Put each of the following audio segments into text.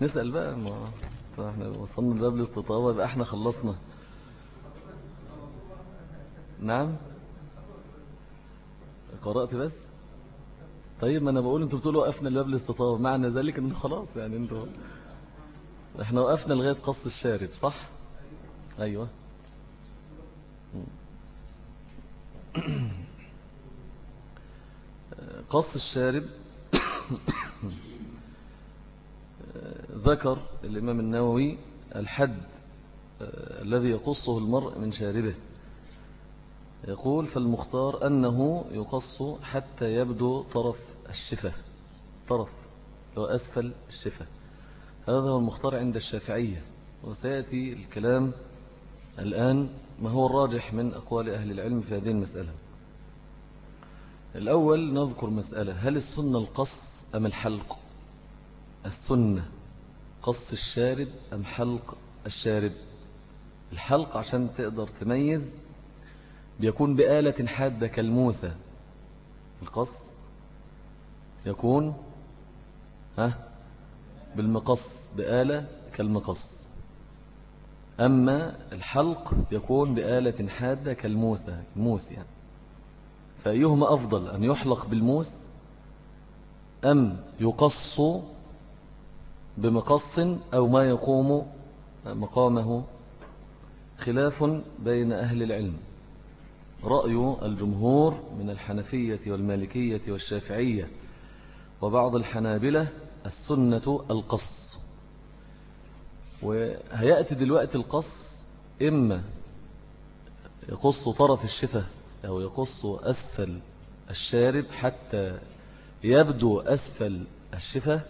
نسأل بقى ما إحنا وصلنا لباب الاستطابة يبقى إحنا خلصنا. نعم؟ قرأت بس؟ طيب ما أنا بقول أنتوا بتقولوا وقفنا لباب الاستطابة معنى ذلك انه خلاص يعني أنتوا إحنا وقفنا لغاية قص الشارب صح؟ أيوه. قص الشارب. ذكر الإمام النووي الحد آه، الذي يقصه المرء من شاربه. يقول فالمختار أنه يقص حتى يبدو طرف الشفة طرف هو أسفل الشفة. هذا هو المختار عند الشافعية وسيأتي الكلام الآن ما هو الراجح من أقوال أهل العلم في هذه المسألة. الأول نذكر مسألة هل السنة القص أم الحلق؟ السنة. قص الشارب أم حلق الشارب؟ الحلق عشان تقدر تميز بيكون بآلة حادة كالموسى. القص يكون ها بالمقص بآلة كالمقص. أما الحلق يكون بآلة حادة كالموسى الموس يعني. فأيهما أفضل أن يحلق بالموس أم يقص بمقص أو ما يقوم مقامه خلاف بين أهل العلم. رأي الجمهور من الحنفية والمالكية والشافعية وبعض الحنابلة السنة القص. وهيأتي دلوقتي القص إما يقص طرف الشفة أو يقص أسفل الشارب حتى يبدو أسفل الشفة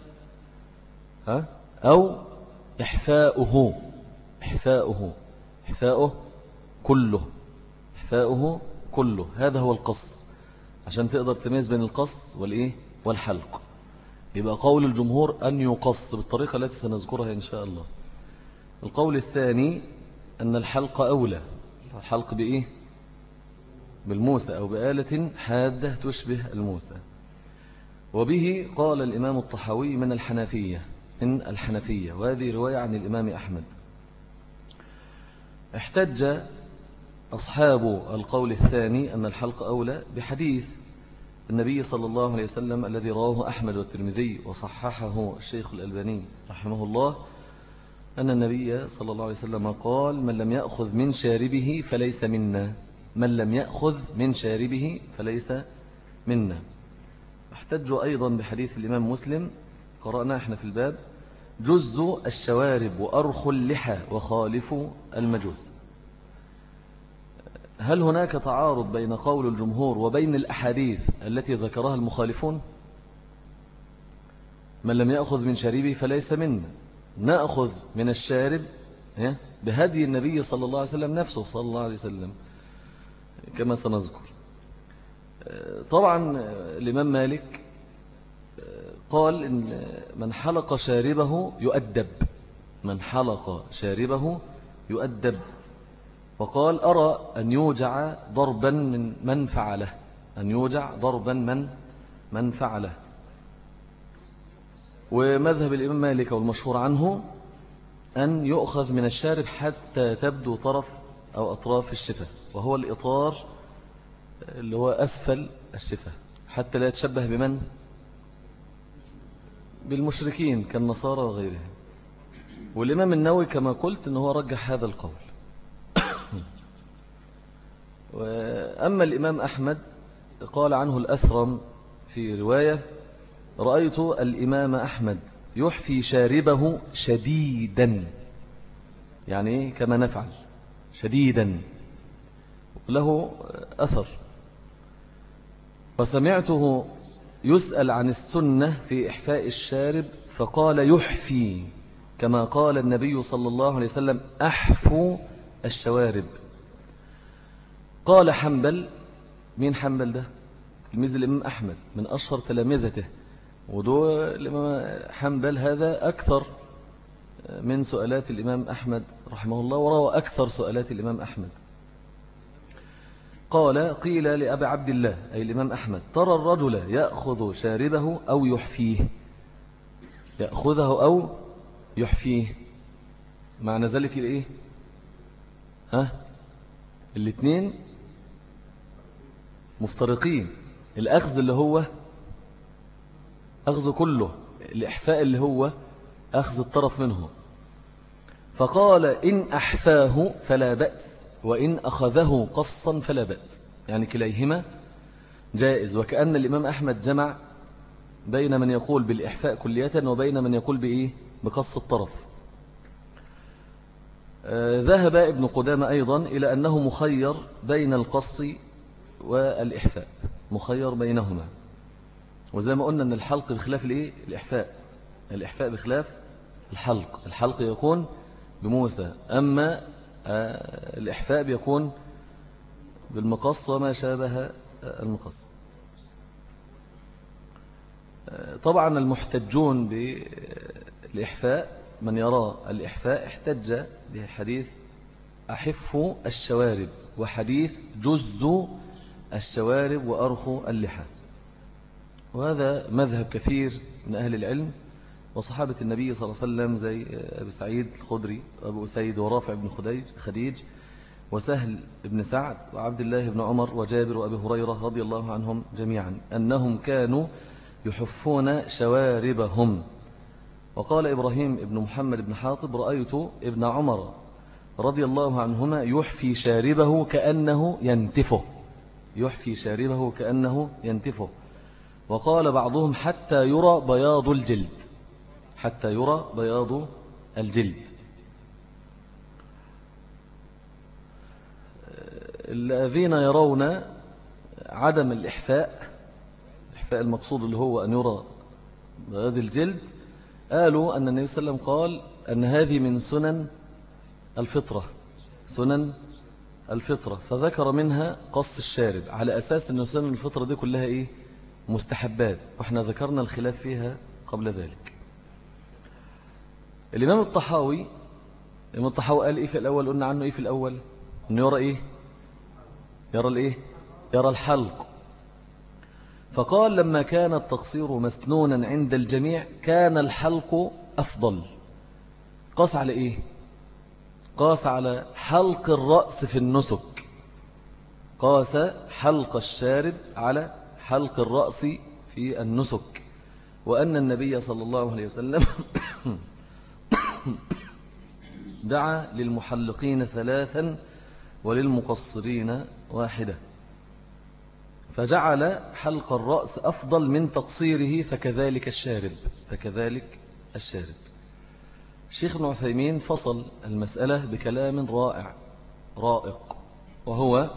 أو إحفاؤه إحفاؤه إحفاؤه كله إحفاؤه كله. هذا هو القص. عشان تقدر تميز بين القص والإيه؟ والحلق. يبقى قول الجمهور أن يقص بالطريقة التي سنذكرها إن شاء الله. القول الثاني أن الحلق أولى. الحلق بإيه؟ بالموسى أو بآلة حادة تشبه الموسى. وبه قال الإمام الطحاوي من الحنفية من الحنفية. وهذه رواية عن الإمام أحمد. احتج أصحاب القول الثاني أن الحلق أولى بحديث النبي صلى الله عليه وسلم الذي رواه أحمد والترمذي وصححه الشيخ الألباني رحمه الله أن النبي صلى الله عليه وسلم قال من لم يأخذ من شاربه فليس منا. من لم يأخذ من شاربه فليس منا. احتجوا أيضا بحديث الإمام مسلم قرأنا إحنا في الباب. جز الشوارب وأرخ اللحى وخالف المجوس. هل هناك تعارض بين قول الجمهور وبين الأحاديث التي ذكرها المخالفون؟ من لم يأخذ من شريبه فليس منا. نأخذ من الشارب بهدي النبي صلى الله عليه وسلم نفسه صلى الله عليه وسلم كما سنذكر. طبعا الإمام مالك قال إن من حلق شاربه يؤدب. من حلق شاربه يؤدب. وقال أرى أن يوجع ضربا من من فعله. أن يوجع ضربا من من فعله. ومذهب الإمام مالك والمشهور عنه أن يؤخذ من الشارب حتى تبدو طرف أو أطراف الشفة. وهو الإطار اللي هو أسفل الشفة. حتى لا يتشبه بمن؟ بالمشركين كالنصارى وغيرهم. والإمام النووي كما قلت أنه رجح هذا القول. وأما الإمام أحمد قال عنه الأثرم في رواية رأيت الإمام أحمد يحفي شاربه شديدا. يعني كما نفعل شديدا. له أثر. وسمعته يسأل عن السنة في إحفاء الشارب فقال يحفي كما قال النبي صلى الله عليه وسلم أحفو الشوارب. قال حنبل مين حنبل ده؟ تلميذ الإمام أحمد من أشهر تلامذته. ودو الإمام حنبل هذا أكثر من سؤالات الإمام أحمد رحمه الله وروى أكثر سؤالات الإمام أحمد. قال قيل لأبي عبد الله أي الإمام أحمد ترى الرجل يأخذ شاربه أو يحفيه؟ يأخذه أو يحفيه؟ معنى ذلك الإيه؟ ها؟ الاثنين مفترقين. الأخذ اللي هو أخذ كله الإحفاء اللي هو أخذ الطرف منه. فقال إن أحفاه فلا بأس. وإن أخذه قصا فلا بأس. يعني كليهما جائز. وكأن الإمام أحمد جمع بين من يقول بالإحفاء كلية وبين من يقول بإيه؟ بقص الطرف. آه، ذهب ابن قدامة أيضا إلى أنه مخير بين القص والإحفاء. مخير بينهما. وزي ما قلنا أن الحلق بخلاف الإيه؟ الإحفاء. الإحفاء بخلاف الحلق. الحلق يكون بموسى. أما الإحفاء بيكون بالمقص وما شابه آه، المقص. طبعا المحتجون بالإحفاء من يرى الإحفاء احتج بحديث أحف الشوارب وحديث جز الشوارب وأرخ اللحى. وهذا مذهب كثير من أهل العلم وصحابة النبي صلى الله عليه وسلم زي أبي سعيد الخدري وأبو أسيد ورافع بن خديج خديج وسهل بن سعد وعبد الله بن عمر وجابر وأبي هريرة رضي الله عنهم جميعا أنهم كانوا يحفون شواربهم. وقال إبراهيم بن محمد بن حاطب رأيت ابن عمر رضي الله عنهما يحفي شاربه كأنه ينتفه. يحفي شاربه كأنه ينتفه. وقال بعضهم حتى يرى بياض الجلد. حتى يرى بياض الجلد. الذين يرون عدم الإحفاء الإحفاء المقصود اللي هو أن يرى بياض الجلد قالوا أن النبي صلى الله عليه وسلم قال أن هذه من سنن الفطرة سنن الفطرة. فذكر منها قص الشارب على أساس أن سنن الفطرة دي كلها إيه؟ مستحبات وإحنا ذكرنا الخلاف فيها قبل ذلك. الإمام الطحاوي الإمام الطحاوي قال إيه في الأول؟ قلنا عنه إيه في الأول؟ أنه يرى إيه؟ يرى الإيه؟ يرى الحلق. فقال لما كان التقصير مسنونا عند الجميع كان الحلق أفضل. قاس على إيه؟ قاس على حلق الرأس في النسك. قاس حلق الشارب على حلق الرأس في النسك. وأن النبي صلى الله عليه وسلم دعا للمحلقين ثلاثا وللمقصرين واحدة. فجعل حلق الرأس أفضل من تقصيره فكذلك الشارب فكذلك الشارب. شيخ ابن عثيمين فصل المسألة بكلام رائع رائق. وهو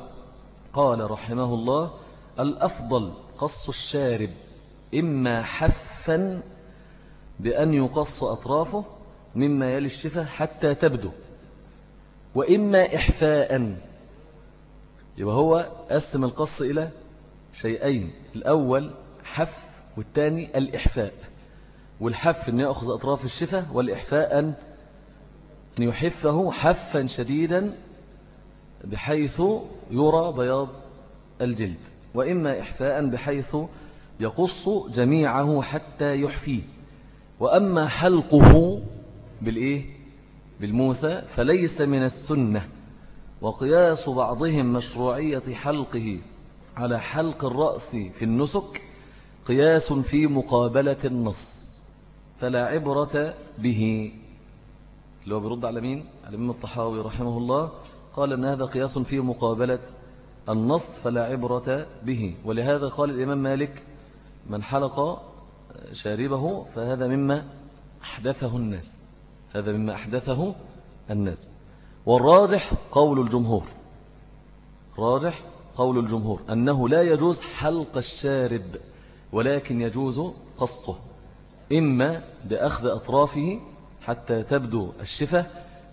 قال رحمه الله الأفضل قص الشارب إما حفا بأن يقص أطرافه مما يلي الشفة حتى تبدو. وإما إحفاء. يبقى هو قسم القص إلى شيئين. الأول حف والثاني الإحفاء. والحف أن يأخذ أطراف الشفة والإحفاء أن يحفه حفا شديدا بحيث يرى بياض الجلد. وإما إحفاء بحيث يقص جميعه حتى يحفيه. وأما حلقه بالإيه؟ بالموسى فليس من السنة. وقياس بعضهم مشروعية حلقه على حلق الرأس في النسك قياس في مقابلة النص. فلا عبرة به. اللي هو بيرد على مين؟ على الإمام الطحاوي رحمه الله. قال أن هذا قياس في مقابلة النص فلا عبرة به. ولهذا قال الإمام مالك من حلق شاربه فهذا مما أحدثه الناس. هذا مما أحدثه الناس. والراجح قول الجمهور. راجح قول الجمهور أنه لا يجوز حلق الشارب ولكن يجوز قصه إما بأخذ أطرافه حتى تبدو الشفة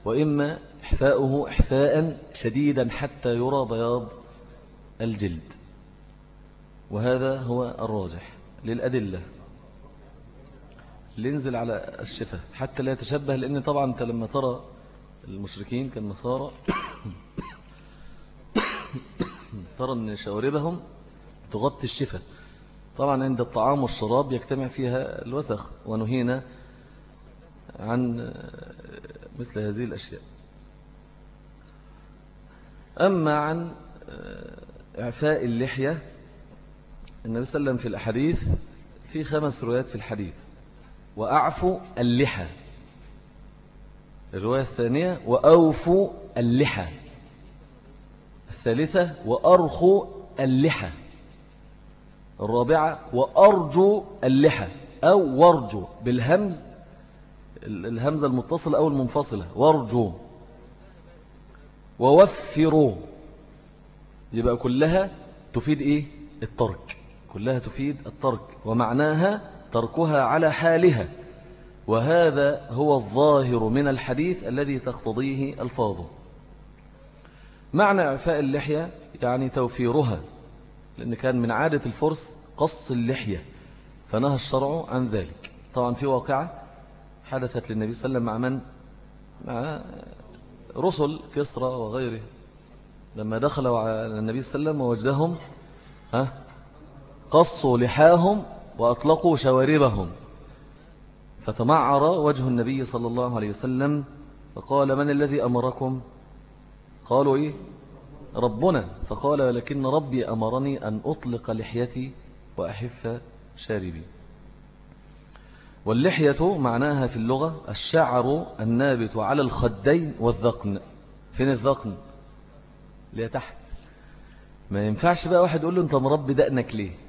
وإما إحفاؤه إحفاء شديدا حتى يرى بياض الجلد. وهذا هو الراجح للأدلة. لنزل على الشفة حتى لا يتشبه لأن طبعا أنت لما ترى المشركين كالنصارى ترى أن شواربهم تغطي الشفة طبعا عند الطعام والشراب يجتمع فيها الوسخ ونهينا عن مثل هذه الأشياء. أما عن إعفاء اللحية النبي صلى الله عليه وسلم في الأحاديث في خمس روايات في الحديث. وأعفوا اللحى. الرواية الثانية وأوفوا اللحى. الثالثة وأرخوا اللحى. الرابعة وأرجو اللحى أو ورجو بالهمز. الهمزة المتصلة أو المنفصلة ورجو ووفروا يبقى كلها تفيد إيه؟ الترك. كلها تفيد الترك. ومعناها تركها على حالها. وهذا هو الظاهر من الحديث الذي تقتضيه الفاظه معنى إعفاء اللحية يعني توفيرها لأن كان من عادة الفرس قص اللحية فنهى الشرع عن ذلك. طبعا في واقعة حدثت للنبي صلى الله عليه وسلم مع من؟ مع رسل كسرى وغيره. لما دخلوا على النبي صلى الله عليه وسلم ووجدهم قصوا لحاهم وأطلقوا شواربهم. فتمعر وجه النبي صلى الله عليه وسلم فقال من الذي أمركم؟ قالوا إيه؟ ربنا. فقال لكن ربي أمرني أن أطلق لحيتي وأحف شاربي. واللحية معناها في اللغة الشعر النابت على الخدين والذقن. فين الذقن؟ اللي تحت. ما ينفعش بقى واحد يقول له أنت مربي دقنك ليه؟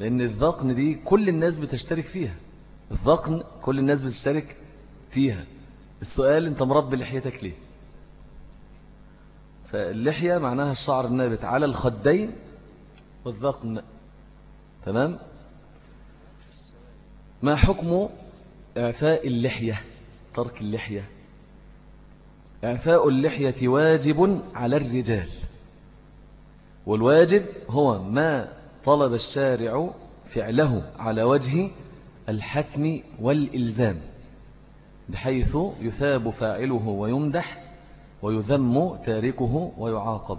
لأن الذقن دي كل الناس بتشترك فيها. الذقن كل الناس بتشترك فيها. السؤال أنت مربي لحيتك ليه؟ فاللحية معناها الشعر النابت على الخدين والذقن. تمام؟ ما حكم إعفاء اللحية؟ ترك اللحية. إعفاء اللحية واجب على الرجال. والواجب هو ما طلب الشارع فعله على وجه الحتم والإلزام بحيث يثاب فاعله ويمدح ويذم تاركه ويعاقب.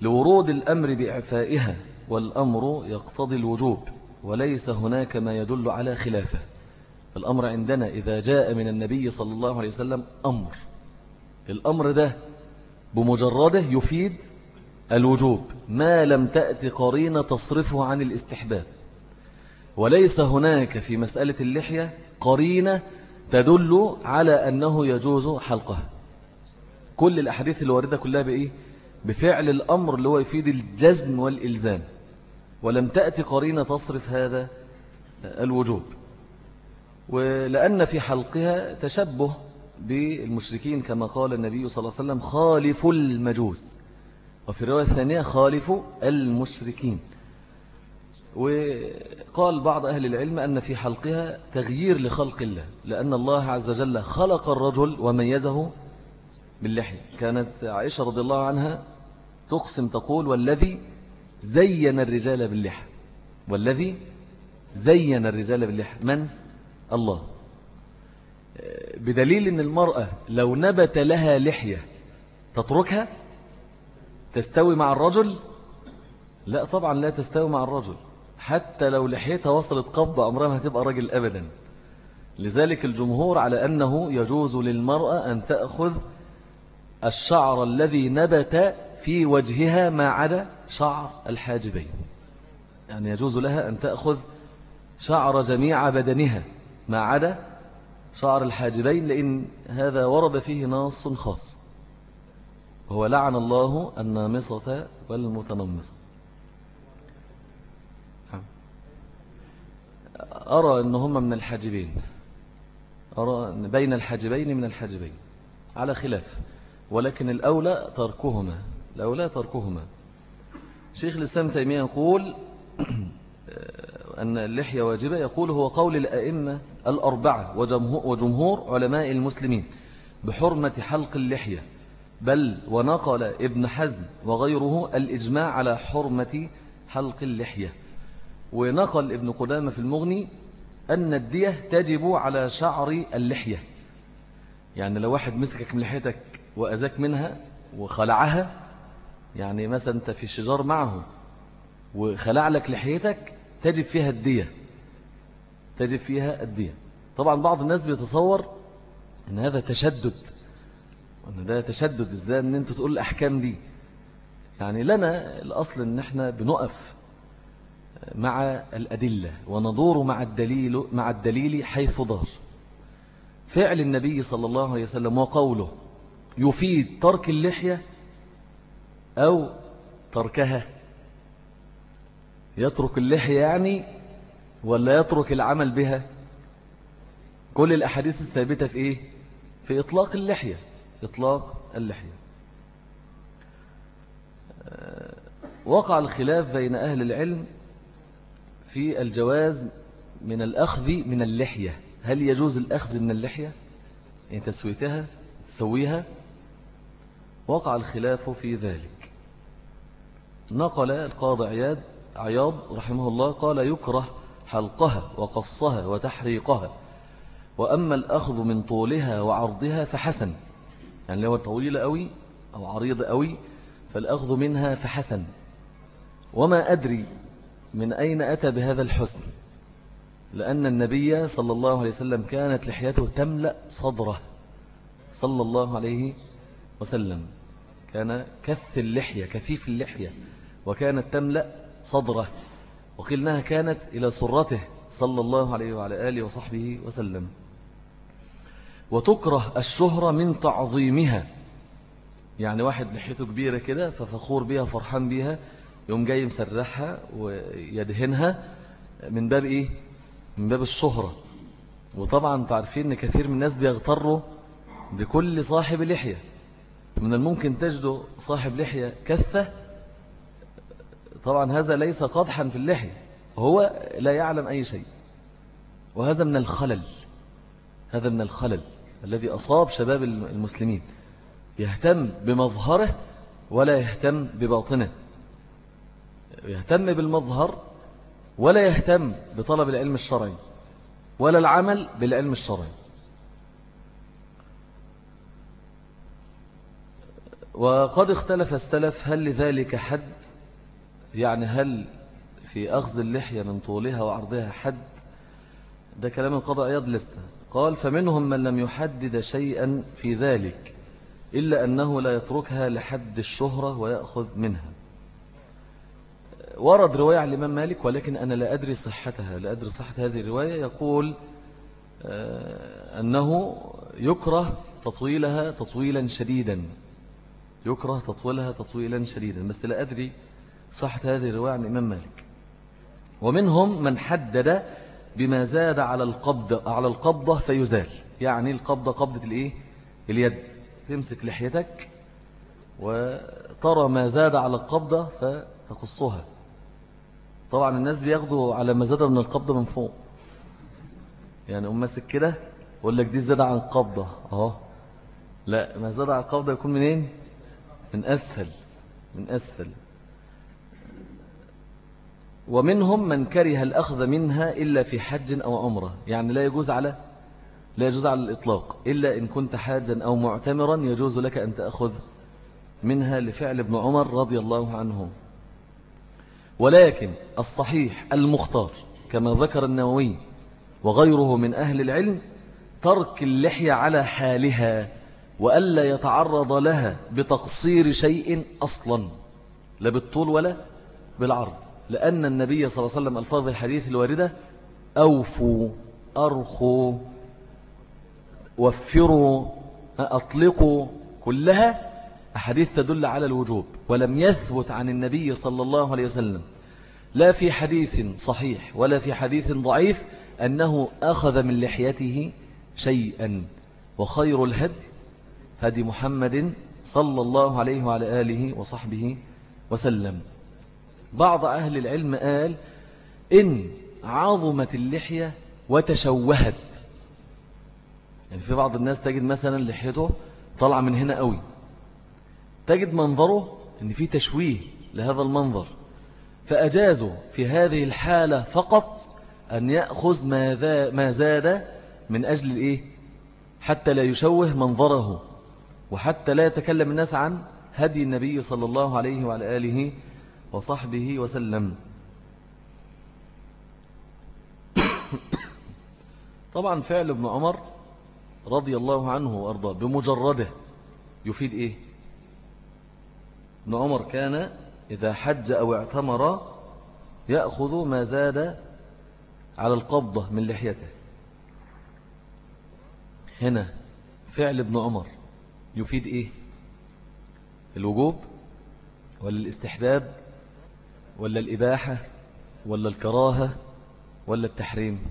لورود الأمر بإعفائها والأمر يقتضي الوجوب وليس هناك ما يدل على خلافة. الأمر عندنا إذا جاء من النبي صلى الله عليه وسلم أمر. الأمر ده بمجرده يفيد الوجوب. ما لم تأتي قرينة تصرفه عن الاستحباب. وليس هناك في مسألة اللحية قرينة تدل على أنه يجوز حلقها. كل الأحاديث اللي واردة كلها بإيه؟ بفعل الأمر اللي هو يفيد الجزم والإلزام. ولم تأتي قرينة تصرف هذا الوجوب. ولأن في حلقها تشبه بالمشركين كما قال النبي صلى الله عليه وسلم خالف المجوس. وفي الرواية الثانية خالف المشركين. وقال بعض أهل العلم أن في حلقها تغيير لخلق الله لأن الله عز وجل خلق الرجل وميزه باللحية كانت عائشة رضي الله عنها تقسم تقول والذي زين الرجال باللحى والذي زين الرجال باللحى من؟ الله. بدليل أن المرأة لو نبت لها لحية تتركها تستوي مع الرجل؟ لا طبعا لا تستوي مع الرجل. حتى لو لحيتها وصلت قبضة عمرها ما هتبقى راجل أبدا. لذلك الجمهور على أنه يجوز للمرأة أن تأخذ الشعر الذي نبت في وجهها ما عدا شعر الحاجبين. يعني يجوز لها أن تأخذ شعر جميع بدنها ما عدا شعر الحاجبين لأن هذا ورد فيه نص خاص. هو لعن الله النامصة والمتنمصة. نعم. أرى أن هم من الحاجبين. أرى بين الحاجبين من الحاجبين. على خلاف. ولكن الأولى تركهما. الأولى تركهما. شيخ الإسلام تيمية يقول أن اللحية واجبة. يقول هو قول الأئمة الأربعة وجمهور علماء المسلمين بحرمة حلق اللحية. بل ونقل ابن حزم وغيره الإجماع على حرمة حلق اللحية. ونقل ابن قدامة في المغني أن الدية تجب على شعر اللحية. يعني لو واحد مسكك من لحيتك وأذاك منها وخلعها يعني مثلا أنت في شجار معه وخلع لك لحيتك تجب فيها الدية. تجب فيها الدية. طبعا بعض الناس بيتصور إن هذا تشدد. وان ده تشدد إزاي إن أنتوا تقول الأحكام دي؟ يعني لنا الأصل إن إحنا بنقف مع الأدلة وندور مع الدليل مع الدليل حيث دار. فعل النبي صلى الله عليه وسلم وقوله يفيد ترك اللحية أو تركها. يترك اللحية يعني ولا يترك العمل بها؟ كل الأحاديث الثابتة في إيه؟ في إطلاق اللحية. إطلاق اللحية. وقع الخلاف بين أهل العلم في الجواز من الأخذ من اللحية. هل يجوز الأخذ من اللحية؟ يعني تسويتها تسويها. وقع الخلاف في ذلك. نقل القاضي عياد عياض رحمه الله قال يكره حلقها وقصها وتحريقها وأما الأخذ من طولها وعرضها فحسن. يعني لو طويلة أوي أو عريضة أوي فالأخذ منها فحسن. وما أدري من أين أتى بهذا الحسن لأن النبي صلى الله عليه وسلم كانت لحيته تملأ صدره. صلى الله عليه وسلم. كان كث اللحية كثيف اللحية وكانت تملأ صدره. وقلناها كانت إلى سرته صلى الله عليه وعلى آله وصحبه وسلم. وتكره الشهرة من تعظيمها. يعني واحد لحيته كبيرة كده ففخور بها فرحان بها يوم جاي مسرحها ويدهنها من باب إيه؟ من باب الشهرة. وطبعا تعرفين أن كثير من الناس بيغتروا بكل صاحب لحية. من الممكن تجد صاحب لحية كثة طبعا هذا ليس قدحا في اللحية هو لا يعلم أي شيء. وهذا من الخلل هذا من الخلل. الذي أصاب شباب المسلمين. يهتم بمظهره ولا يهتم بباطنه. يهتم بالمظهر ولا يهتم بطلب العلم الشرعي ولا العمل بالعلم الشرعي. وقد اختلف السلف هل لذلك حد؟ يعني هل في أخذ اللحية من طولها وعرضها حد؟ ده كلام القضاء أيض لسه قال فمنهم من لم يحدد شيئا في ذلك إلا أنه لا يتركها لحد الشهرة ويأخذ منها. ورد رواية عن الإمام مالك ولكن أنا لا أدري صحتها. لا أدري صحة هذه الرواية. يقول آه، أنه يكره تطويلها تطويلا شديدا. يكره تطويلها تطويلا شديدا. بس لا أدري صحة هذه الرواية عن الإمام مالك. ومنهم من حدد بما زاد على القبضة على القبضة فيزال. يعني القبضة قبضة الإيه؟ اليد. تمسك لحيتك وترى ما زاد على القبضة فتقصها. طبعا الناس بياخدوا على مزادة من القبضة من فوق. يعني أم ماسك كده يقول لك دي زادة عن القبضة. أهو. لا ما زاد عن القبضة يكون منين؟ من أسفل من أسفل. ومنهم من كره الأخذ منها إلا في حج أو عمرة. يعني لا يجوز على لا يجوز على الإطلاق. إلا إن كنت حاجا أو معتمرا يجوز لك أن تأخذ منها لفعل ابن عمر رضي الله عنه. ولكن الصحيح المختار كما ذكر النووي وغيره من أهل العلم ترك اللحية على حالها وألا يتعرض لها بتقصير شيء أصلا لا بالطول ولا بالعرض. لأن النبي صلى الله عليه وسلم ألفاظ الحديث الواردة أوفوا أرخوا وفروا أطلقوا كلها أحاديث تدل على الوجوب ولم يثبت عن النبي صلى الله عليه وسلم. لا في حديث صحيح ولا في حديث ضعيف أنه أخذ من لحيته شيئا وخير الهدي هدي محمد صلى الله عليه وعلى آله وصحبه وسلم. بعض أهل العلم قال إن عظمت اللحية وتشوهت. يعني في بعض الناس تجد مثلا لحيته طالعة من هنا قوي. تجد منظره إن في تشويه لهذا المنظر. فأجازوا في هذه الحالة فقط أن يأخذ ما زاد من أجل الإيه؟ حتى لا يشوه منظره. وحتى لا يتكلم الناس عن هدي النبي صلى الله عليه وعلى آله وصحبه وسلم. طبعا فعل ابن عمر رضي الله عنه وأرضاه بمجرده يفيد إيه؟ ابن عمر كان إذا حج أو اعتمر يأخذ ما زاد على القبضة من لحيته. هنا فعل ابن عمر يفيد إيه؟ الوجوب ولا الاستحباب ولا الإباحة ولا الكراهة ولا التحريم.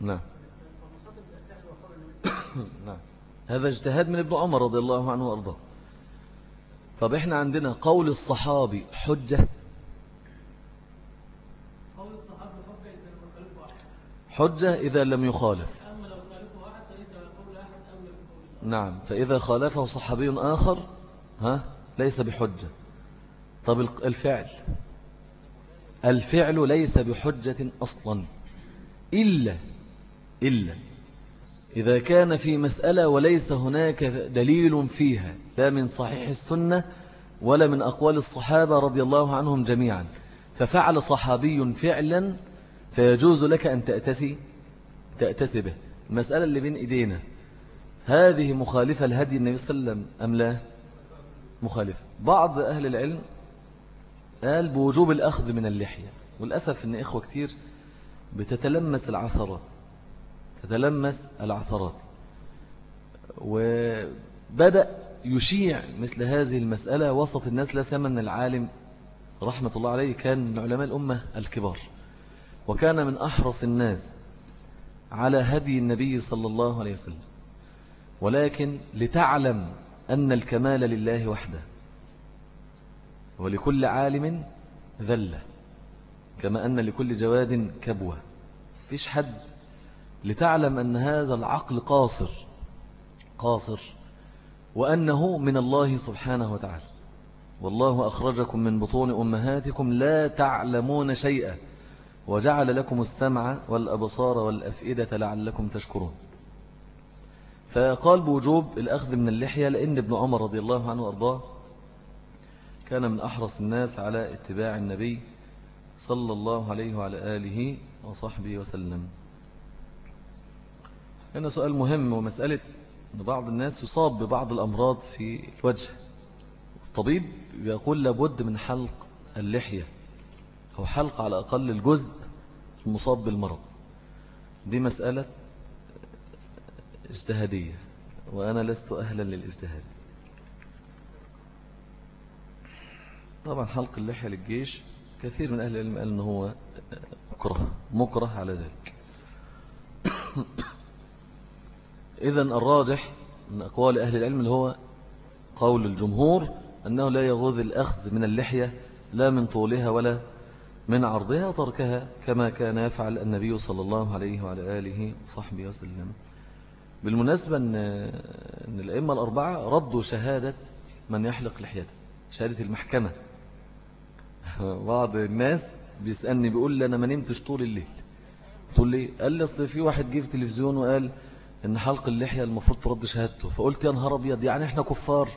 نعم. نعم. هذا اجتهاد من ابن عمر رضي الله عنه وأرضاه. طب إحنا عندنا قول الصحابي حجة. حجة إذا لم يخالف. نعم فإذا خالفه صحابي آخر ها ليس بحجة. طب الفعل. الفعل ليس بحجة أصلا. إلا إلا إذا كان في مسألة وليس هناك دليل فيها لا من صحيح السنة ولا من أقوال الصحابة رضي الله عنهم جميعا. ففعل صحابي فعلا فيجوز لك أن تأتسي تأتسي به. المسألة اللي بين إيدينا. هذه مخالفة لهدي النبي صلى الله عليه وسلم أم لا؟ مخالفة. بعض أهل العلم قال بوجوب الأخذ من اللحية. والأسف أن إخوة كتير بتتلمس العثرات تتلمس العثرات. وبدأ يشيع مثل هذه المسألة وسط الناس لا سيما العالم. رحمة الله عليه كان من علماء الأمة الكبار. وكان من أحرص الناس على هدي النبي صلى الله عليه وسلم. ولكن لتعلم أن الكمال لله وحده ولكل عالم ذلة كما أن لكل جواد كبوة. فيش حد لتعلم أن هذا العقل قاصر قاصر وأنه من الله سبحانه وتعالى. والله أخرجكم من بطون أمهاتكم لا تعلمون شيئا وجعل لكم السمع والأبصار والأفئدة لعلكم تشكرون. فقال بوجوب الأخذ من اللحية لأن ابن عمر رضي الله عنه وأرضاه كان من أحرص الناس على اتباع النبي صلى الله عليه وعلى آله وصحبه وسلم. هنا سؤال مهم ومسألة أن بعض الناس يصاب ببعض الأمراض في الوجه. الطبيب يقول لابد من حلق اللحية أو حلق على أقل الجزء المصاب بالمرض. دي مسألة اجتهادية وأنا لست أهلا للاجتهاد. طبعا حلق اللحية للجيش كثير من أهل العلم قال أنه هو مكره مكره على ذلك. إذا الراجح من أقوال أهل العلم اللي هو قول الجمهور أنه لا يغوذ الأخذ من اللحية لا من طولها ولا من عرضها تركها كما كان يفعل النبي صلى الله عليه وعلى آله وصحبه وسلم. بالمناسبة أن, أن الأئمة الأربعة ردوا شهادة من يحلق لحيته شهادة المحكمة. بعض الناس بيسألني بيقول لي أنا ما نمتش طول الليل. تقول لي قال لي أصل في واحد جه في التلفزيون وقال إن حلق اللحية المفروض ترد شهادته. فقلت يا نهار أبيض يعني إحنا كفار؟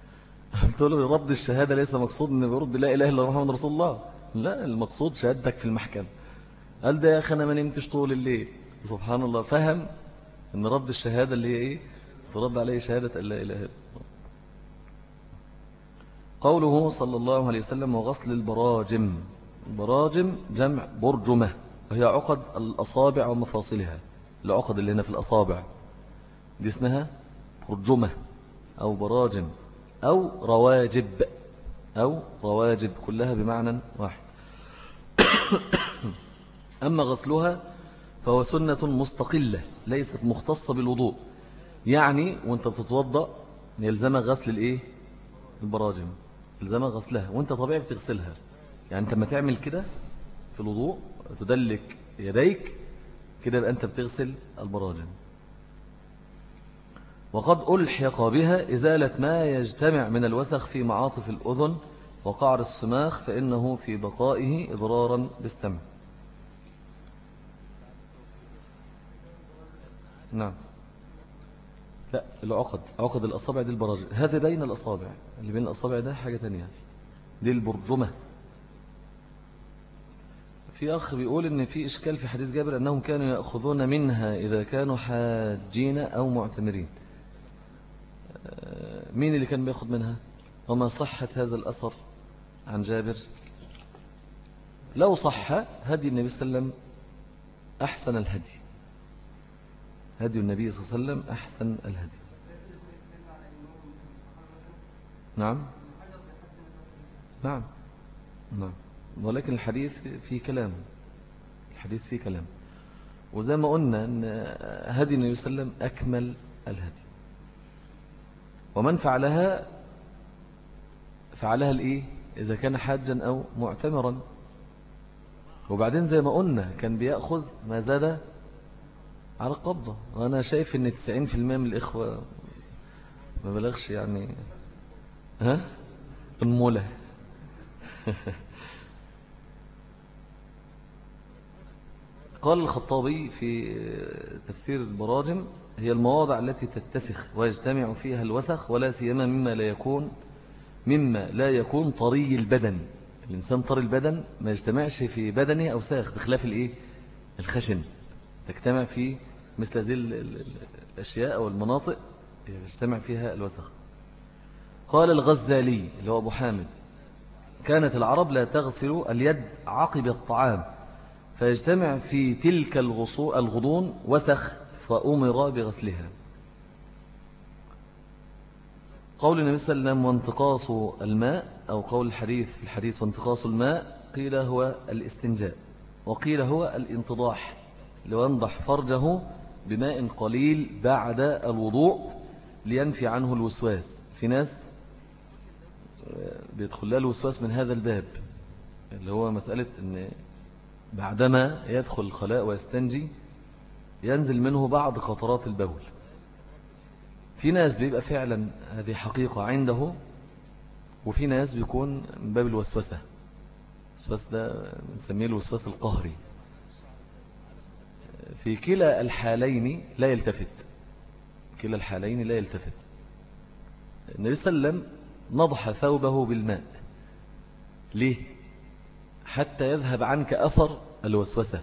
قلت له رد الشهادة ليس مقصود إن بيرد لا إله إلا محمد رسول الله. لا المقصود شهادتك في المحكمة. قال ده يا أخي أنا ما نمتش طول الليل. سبحان الله فهم إن رد الشهادة اللي هي إيه؟ ترد عليه شهادة أن لا إله إلا قوله صلى الله عليه وسلم وغسل البراجم. البراجم جمع برجمة وهي عقد الأصابع ومفاصلها. العقد اللي هنا في الأصابع. دي اسمها برجمة أو براجم أو رواجب أو رواجب كلها بمعنى واحد. أما غسلها فهو سنة مستقلة. ليست مختصة بالوضوء. يعني وانت بتتوضأ يلزمك غسل الايه؟ البراجم. يلزمك غسلها. وانت طبيعي بتغسلها. يعني انت لما تعمل كده في الوضوء تدلك يديك كده يبقى أنت بتغسل البراجم. وقد ألحق بها إزالة ما يجتمع من الوسخ في معاطف الأذن وقعر السماخ فإنه في بقائه إضرارا بالسمع. نعم. لا العقد عقد الأصابع دي البراجم هذا بين الأصابع. اللي بين الأصابع ده حاجة تانية. دي البرجمة. في أخ بيقول إن في إشكال في حديث جابر أنهم كانوا يأخذون منها إذا كانوا حاجين أو معتمرين. آه، مين اللي كان بيأخذ منها؟ وما صحة هذا الأثر عن جابر؟ لو صح هدي النبي صلى الله عليه وسلم أحسن الهدي. هدي النبي صلى الله عليه وسلم أحسن الهدي. نعم. نعم. نعم. ولكن الحديث فيه كلام. الحديث فيه كلام. وزي ما قلنا أن هدي النبي صلى الله عليه وسلم أكمل الهدي. ومن فعلها فعلها الإيه؟ إذا كان حاجا أو معتمرا. وبعدين زي ما قلنا كان بيأخذ ما زاد على القبضة وأنا شايف أن 90% من الإخوة ما بلغش يعني ها؟ المولى. قال الخطابي في تفسير البراجم هي المواضع التي تتسخ ويجتمع فيها الوسخ ولا سيما مما لا يكون مما لا يكون طري البدن. الإنسان طري البدن ما يجتمعش في بدنه أوساخ بخلاف الإيه؟ الخشن. تجتمع في مثل هذه الأشياء أو المناطق يجتمع فيها الوسخ قال الغزالي اللي هو أبو حامد كانت العرب لا تغسل اليد عقب الطعام فيجتمع في تلك الغضون وسخ فأمر بغسلها. قول النبي صلى الله عليه وسلم وانتقاص الماء أو قول الحديث في الحديث وانتقاص الماء قيل هو الاستنجاء وقيل هو الانتضاح لينضح فرجه بماء قليل بعد الوضوء لينفي عنه الوسواس. في ناس بيدخل لها الوسواس من هذا الباب اللي هو مسألة أن بعدما يدخل الخلاء ويستنجي ينزل منه بعض قطرات البول. في ناس بيبقى فعلا هذه حقيقة عنده وفي ناس بيكون من باب الوسوسة. الوسواس ده بنسميه الوسواس القهري. في كلا الحالين لا يلتفت. كلا الحالين لا يلتفت. النبي صلى الله عليه وسلم نضح ثوبه بالماء. ليه؟ حتى يذهب عنك أثر الوسوسة.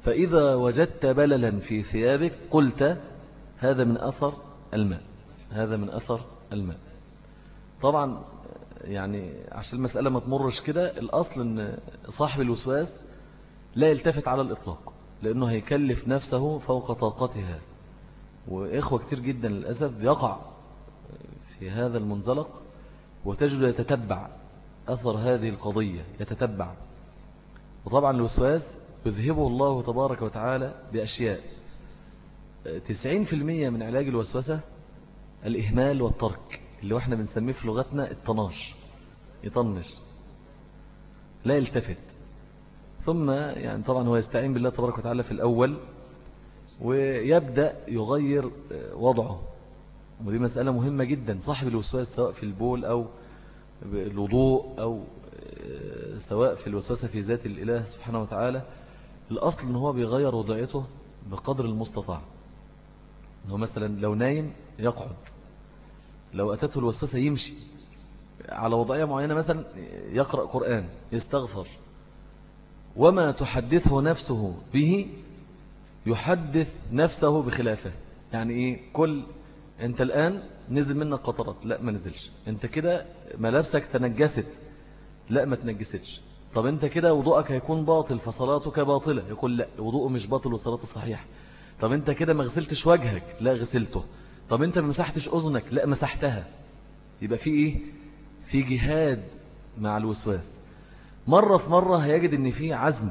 فإذا وجدت بللا في ثيابك قلت هذا من أثر الماء. هذا من أثر الماء. طبعا يعني عشان المسألة ما تمرش كده الأصل أن صاحب الوسواس لا يلتفت على الإطلاق. لأنه هيكلف نفسه فوق طاقتها. وإخوة كتير جدا للأسف يقع في هذا المنزلق وتجد يتتبع أثر هذه القضية يتتبع. وطبعا الوسواس يذهبه الله تبارك وتعالى بأشياء. 90% من علاج الوسوسة الإهمال والترك اللي إحنا بنسميه في لغتنا الطناش يطنش. لا يلتفت. ثم يعني طبعا هو يستعين بالله تبارك وتعالى في الأول ويبدأ يغير وضعه. ودي مسألة مهمة جدا. صاحب الوسواس سواء في البول أو الوضوء أو آه، سواء في الوسوسة في ذات الإله سبحانه وتعالى الأصل أنه هو بيغير وضعيته بقدر المستطاع. أنه مثلا لو نايم يقعد. لو أتته الوسوسة يمشي. على وضعية معينة مثلا يقرأ قرآن يستغفر. وما تحدثه نفسه به يحدث نفسه بخلافه. يعني إيه؟ كل أنت الآن نزل منك قطرات. لا ما نزلش. أنت كده ملابسك تنجست. لا ما تنجستش. طب أنت كده وضوءك هيكون باطل فصلاتك باطلة. يقول لا وضوءه مش باطل وصلاته صحيح طب أنت كده ما غسلتش وجهك. لا غسلته. طب أنت ما مسحتش أذنك. لا مسحتها. يبقى في إيه؟ في جهاد مع الوسواس. مرة في مرة هيجد أن في عزم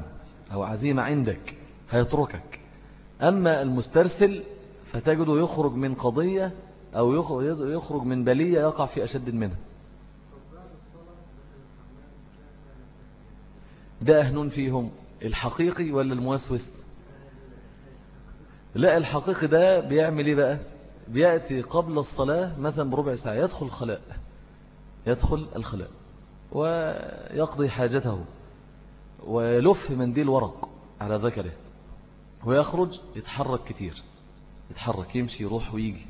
أو عزيمة عندك هيتركك. أما المسترسل فتجده يخرج من قضية أو يخرج من بلية يقع في أشد منها. ده أهنون فيهم الحقيقي ولا الموسوس؟ لا الحقيقي ده بيعمل إيه بقى؟ بيأتي قبل الصلاة مثلا بربع ساعة يدخل الخلاء يدخل الخلاء. ويقضي حاجته ويلف منديل ورق على ذكره ويخرج يتحرك كتير يتحرك يمشي يروح ويجي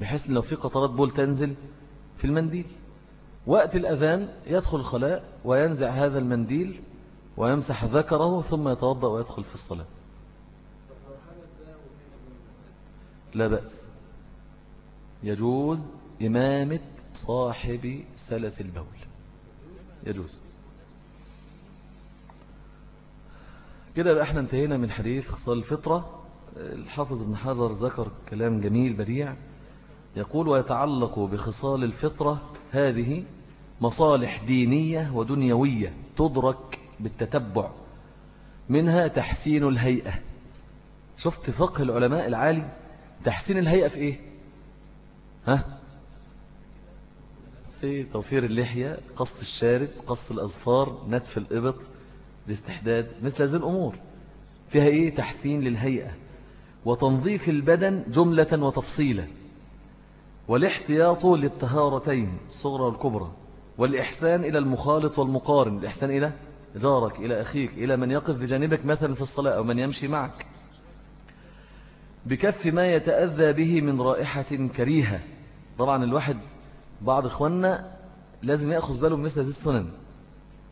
بحيث لو في قطرات بول تنزل في المنديل. وقت الأذان يدخل الخلاء وينزع هذا المنديل ويمسح ذكره ثم يتوضأ ويدخل في الصلاة. لا بأس. يجوز إمامة صاحب سلس البول. يجوز. كده بقى إحنا انتهينا من حديث خصال الفطرة. الحافظ ابن حجر ذكر كلام جميل بديع. يقول ويتعلق بخصال الفطرة هذه مصالح دينية ودنيوية تدرك بالتتبع منها تحسين الهيئة. شفت فقه العلماء العالي؟ تحسين الهيئة في إيه؟ ها؟ في توفير اللحية قص الشارب قص الأظفار نتف الإبط الاستحداد مثل هذه الأمور. فيها إيه؟ تحسين للهيئة وتنظيف البدن جملة وتفصيلا. والاحتياط للطهارتين الصغرى والكبرى والإحسان إلى المخالط والمقارن. الإحسان إلى جارك إلى أخيك إلى من يقف بجانبك مثلا في الصلاة أو من يمشي معك. بكف ما يتأذى به من رائحة كريهة. طبعا الواحد بعض إخواننا لازم يأخذ باله من مثل هذه السنن.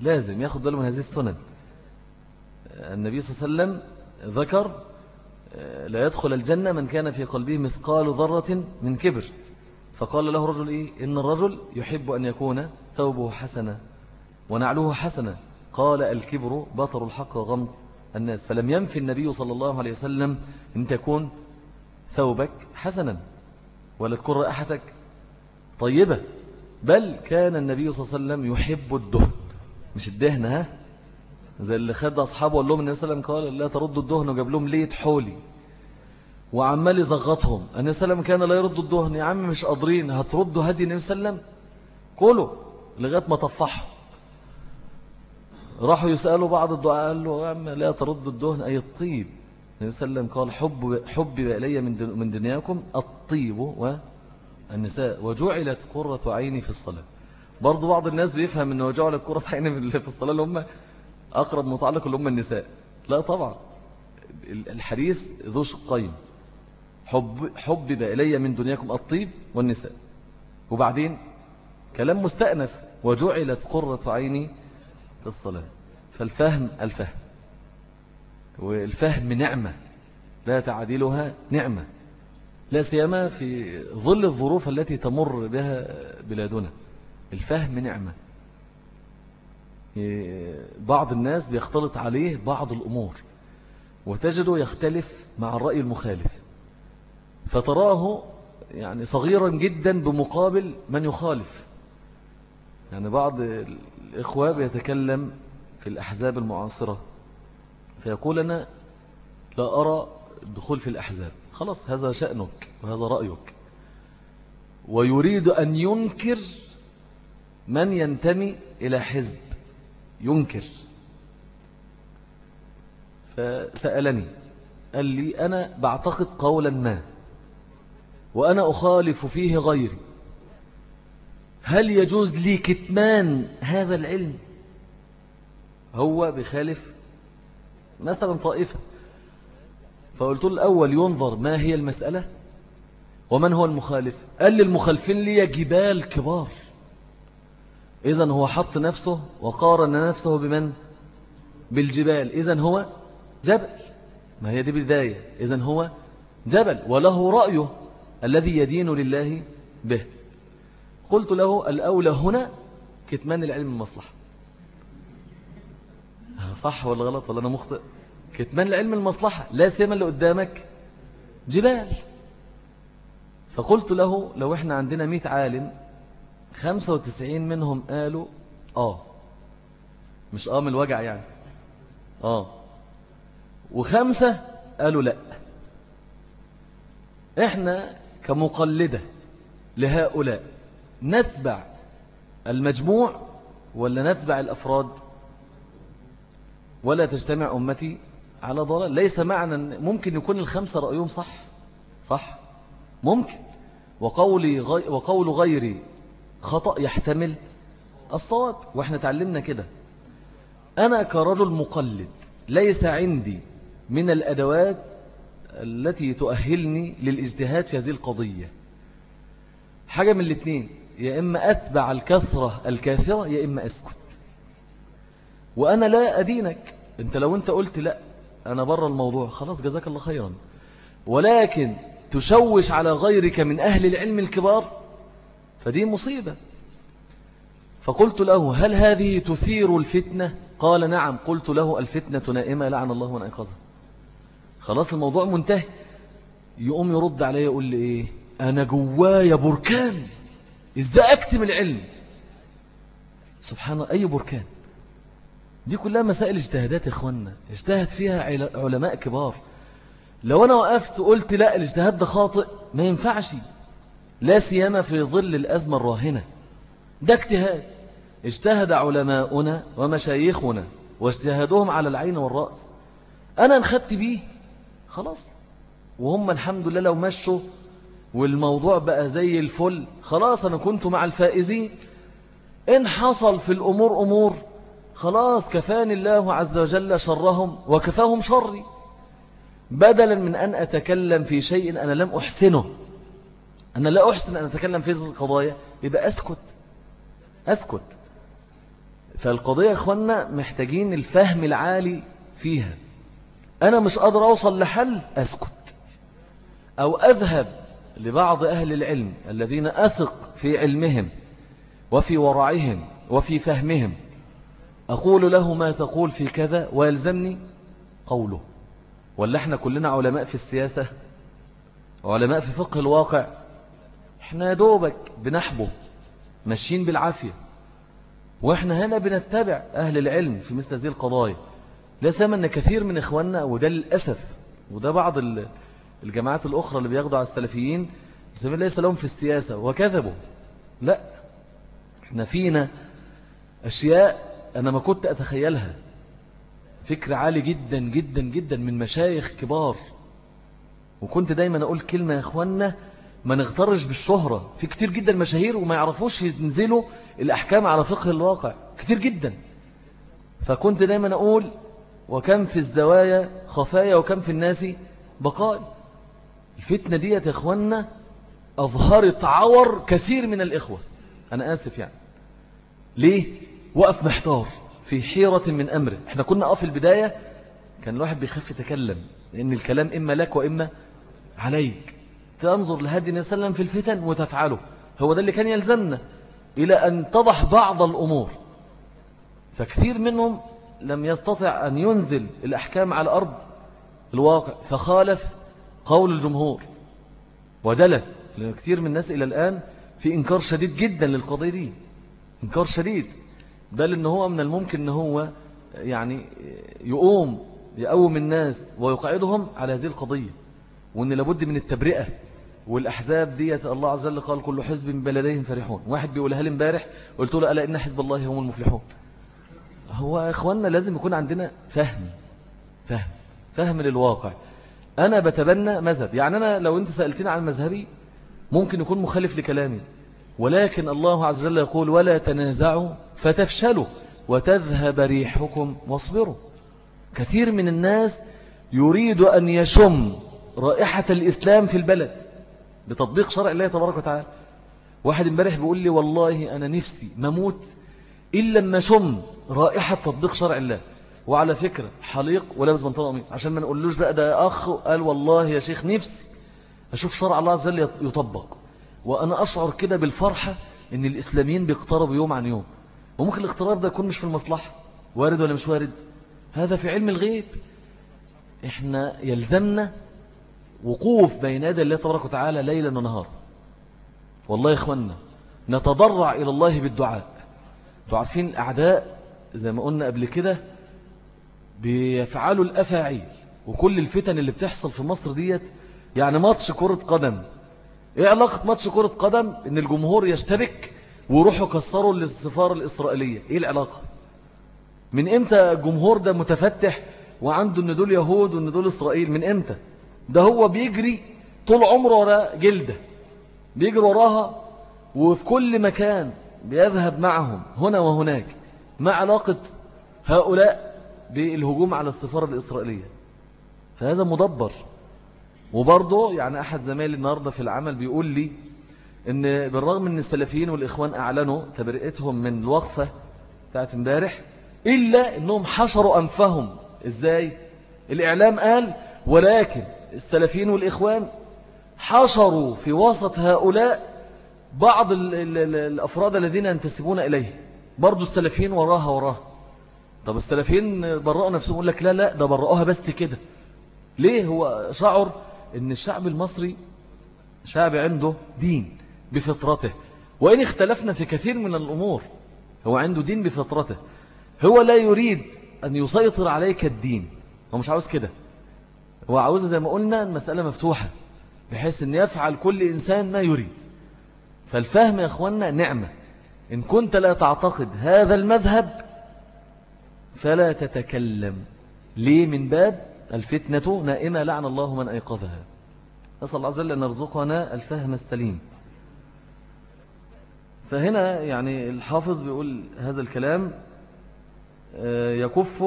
لازم يأخذ باله من هذه السنن. النبي صلى الله عليه وسلم ذكر لا يدخل الجنة من كان في قلبه مثقال ذرة من كبر. فقال له رجل إيه؟ إن الرجل يحب أن يكون ثوبه حسنا ونعله حسنا قال الكبر بطر الحق وغمط الناس. فلم ينفي النبي صلى الله عليه وسلم أن تكون ثوبك حسنا ولا تكون رائحتك طيبة. بل كان النبي صلى الله عليه وسلم يحب الدهن. مش الدهن ها؟ زي اللي خد أصحابه وقال لهم النبي صلى الله عليه وسلم قال لا تردوا الدهن وجاب لهم ليت حولي. وعمال يزغطهم. النبي صلى الله عليه وسلم كان لا يرد الدهن. يا عم مش قادرين هتردوا هدي النبي صلى الله عليه وسلم؟ كله. لغاية ما طفحوا راحوا يسألوا بعض الدعاء قال له يا عم لا ترد الدهن. أي الطيب؟ النبي صلى الله عليه وسلم قال حب حبي إلي من من دنياكم الطيب والنساء وجعلت قرة عيني في الصلاة. برضو بعض الناس بيفهم أنه جعلت قرة عيني في الصلاة اللي هم أقرب متعلق اللي هم النساء. لا طبعا. الحديث ذو شقين. حب حبب إلي من دنياكم الطيب والنساء. وبعدين كلام مستأنف. وجعلت قرة عيني في الصلاة. فالفهم الفهم. والفهم نعمة. لا تعديلها نعمة. لا سيما في ظل الظروف التي تمر بها بلادنا. الفهم نعمة. بعض الناس بيختلط عليه بعض الأمور وتجده يختلف مع الرأي المخالف. فتراه يعني صغيرا جدا بمقابل من يخالف. يعني بعض الإخوة بيتكلم في الأحزاب المعاصرة فيقول أنا لا أرى الدخول في الأحزاب. خلاص هذا شأنك وهذا رأيك. ويريد أن ينكر من ينتمي إلى حزب. ينكر. فسألني قال لي أنا بعتقد قولا ما وأنا أخالف فيه غيري. هل يجوز لي كتمان هذا العلم؟ هو بخالف مثلا طائفة. فقلت له الأول ينظر ما هي المسألة ومن هو المخالف؟ قال لي المخالفين لي جبال كبار. إذن هو حط نفسه وقارن نفسه بمن؟ بالجبال. إذن هو جبل. ما هي دي بداية. إذن هو جبل. وله رأيه الذي يدين لله به. قلت له الأولى هنا كتمان العلم المصلحة. صح ولا غلط ولا أنا مخطئ؟ كتمان العلم المصلحة لا سيما اللي قدامك. جبال. فقلت له لو إحنا عندنا مئة عالم خمسة وتسعين منهم قالوا آه. مش آه من الوجع يعني. آه. وخمسة قالوا لأ. إحنا كمقلدة لهؤلاء نتبع المجموع ولا نتبع الأفراد؟ ولا تجتمع أمتي على ضلال. ليس معنى ممكن يكون الخمسة رأيهم صح. صح. ممكن. وقولي غي وقول غيري خطأ يحتمل الصواب. وإحنا تعلمنا كده. أنا كرجل مقلد ليس عندي من الأدوات التي تؤهلني للاجتهاد في هذه القضية. حاجة من الاثنين يا إما أتبع الكثرة الكاثرة يا إما أسكت. وأنا لا أدينك. أنت لو أنت قلت لأ أنا بره الموضوع. خلاص جزاك الله خيرا. ولكن تشوش على غيرك من أهل العلم الكبار؟ فدي مصيبة. فقلت له هل هذه تثير الفتنة؟ قال نعم. قلت له الفتنة نائمة لعن الله من أيقظها خلاص الموضوع منتهي. يقوم يرد علي يقول لي إيه؟ أنا جوايا بركان. إزاي أكتم العلم؟ سبحان الله أي بركان؟ دي كلها مسائل اجتهادات إخواننا اجتهد فيها علماء كبار. لو أنا وقفت وقلت لا الاجتهاد ده خاطئ. ما ينفعش. لا سيما في ظل الأزمة الراهنة. ده اجتهاد. اجتهد علماؤنا ومشايخنا واجتهادهم على العين والرأس. أنا انخدت بيه. خلاص. وهم الحمد لله لو مشوا والموضوع بقى زي الفل. خلاص أنا كنت مع الفائزين. إن حصل في الأمور أمور. خلاص كفاني الله عز وجل شرهم وكفاهم شري. بدلا من أن أتكلم في شيء أنا لم أحسنه. أنا لا أحسن أن أتكلم في هذه القضايا يبقى أسكت. أسكت. فالقضية يا أخوانا محتاجين الفهم العالي فيها. أنا مش قادر أوصل لحل أسكت. أو أذهب لبعض أهل العلم الذين أثق في علمهم وفي ورعهم وفي فهمهم. أقول له ما تقول في كذا ويلزمني قوله. ولا إحنا كلنا علماء في السياسة؟ علماء في فقه الواقع. إحنا دوبك بنحبه ماشيين بالعافية. وإحنا هنا بنتبع أهل العلم في مثل هذه القضايا. لا سيما أن كثير من إخواننا وده للأسف وده بعض الجماعات الأخرى اللي بياخدوا على السلفيين سبيل ليس لهم في السياسة وكذبوا. لا إحنا فينا أشياء أنا ما كنت أتخيلها. فكر عالي جدا جدا جدا من مشايخ كبار. وكنت دايما أقول كلمة يا أخوانا ما نغترش بالشهرة. في كتير جدا مشاهير وما يعرفوش ينزلوا الأحكام على فقه الواقع. كتير جدا. فكنت دايما أقول وكم في الزوايا خفايا وكم في الناس بقاء. الفتنة دي يا إخوانا أظهرت عور كثير من الإخوة. أنا آسف يعني. ليه؟ وقف محتار في حيرة من أمره. إحنا كنا أقف البداية كان الواحد بيخف يتكلم لأن الكلام إما لك وإما عليك. تنظر لهدي النبي صلى الله عليه وسلم في الفتن وتفعله. هو ده اللي كان يلزمنا إلى أن تضح بعض الأمور. فكثير منهم لم يستطع أن ينزل الأحكام على أرض الواقع. فخالف قول الجمهور. وجلس لأن كثير من الناس إلى الآن في إنكار شديد جدا للقضية دي. إنكار شديد. بل إن هو من الممكن إن هو يعني يقوم يقوم الناس ويقعدهم على هذه القضية وإن لابد من التبرئة والأحزاب ديت الله عز وجل قال كل حزب بلديهم فرحون. واحد بيقولها لي امبارح قلت له ألا إن حزب الله هم المفلحون؟ هو إخواننا لازم يكون عندنا فهم فهم فهم للواقع. أنا بتبنى مذهب يعني أنا لو أنت سألتني عن مذهبي ممكن يكون مخالف لكلامي ولكن الله عز وجل يقول ولا تنازعوا فتفشلوا وتذهب ريحكم واصبروا. كثير من الناس يريد أن يشم رائحة الإسلام في البلد بتطبيق شرع الله تبارك وتعالى. واحد امبارح بيقول لي والله أنا نفسي مموت إلا لما شم رائحة تطبيق شرع الله. وعلى فكرة حليق ولابس بنطلون قميص. عشان ما نقولوش بقى ده أخ قال والله يا شيخ نفسي. أشوف شرع الله عز وجل يطبق. وأنا أشعر كده بالفرحة إن الإسلاميين بيقتربوا يوم عن يوم. وممكن الاقتراب ده يكون مش في المصلحة. وارد ولا مش وارد؟ هذا في علم الغيب. إحنا يلزمنا وقوف بين يدي الله تبارك وتعالى ليلا ونهارا. والله يا إخوانا نتضرع إلى الله بالدعاء. تعرفين الأعداء زي ما قلنا قبل كده بيفعلوا الأفاعيل. وكل الفتن اللي بتحصل في مصر ديت يعني ماتش كرة قدم. إيه علاقة ماتش كرة قدم؟ إن الجمهور يشتبك ويروحوا يكسروا للسفارة الإسرائيلية. إيه العلاقة؟ من إمتى الجمهور ده متفتح وعنده إن دول يهود وإن دول إسرائيل؟ من إمتى؟ ده هو بيجري طول عمره وراء جلدة. بيجري وراها وفي كل مكان بيذهب معهم هنا وهناك ما علاقة هؤلاء بالهجوم على السفارة الإسرائيلية. فهذا مدبر. وبرضه يعني أحد زمايلي النهاردة في العمل بيقول لي إن بالرغم إن السلفيين والإخوان أعلنوا تبرئتهم من الوقفة بتاعت امبارح إلا أنهم حشروا أنفهم. إزاي؟ الإعلام قال ولكن السلفيين والإخوان حشروا في وسط هؤلاء بعض ال ال ال الأفراد الذين ينتسبون إليه. برضو السلفيين وراها وراها. طب السلفيين برأوا نفسهم يقول لك لا لا ده برأوها بس كده. ليه؟ هو شعر إن الشعب المصري شعب عنده دين. بفطرته. وإن اختلفنا في كثير من الأمور هو عنده دين بفطرته. هو لا يريد أن يسيطر عليك الدين. هو مش عاوز كده. هو عاوز زي ما قلنا المسألة مفتوحة بحيث أن يفعل كل إنسان ما يريد. فالفهم يا أخوانا نعمة. إن كنت لا تعتقد هذا المذهب فلا تتكلم. ليه من باب؟ الفتنة نائمة لعن الله من أيقظها. أسأل الله عز وجل أن يرزقنا الفهم السليم. فهنا يعني الحافظ بيقول هذا الكلام آه، يكف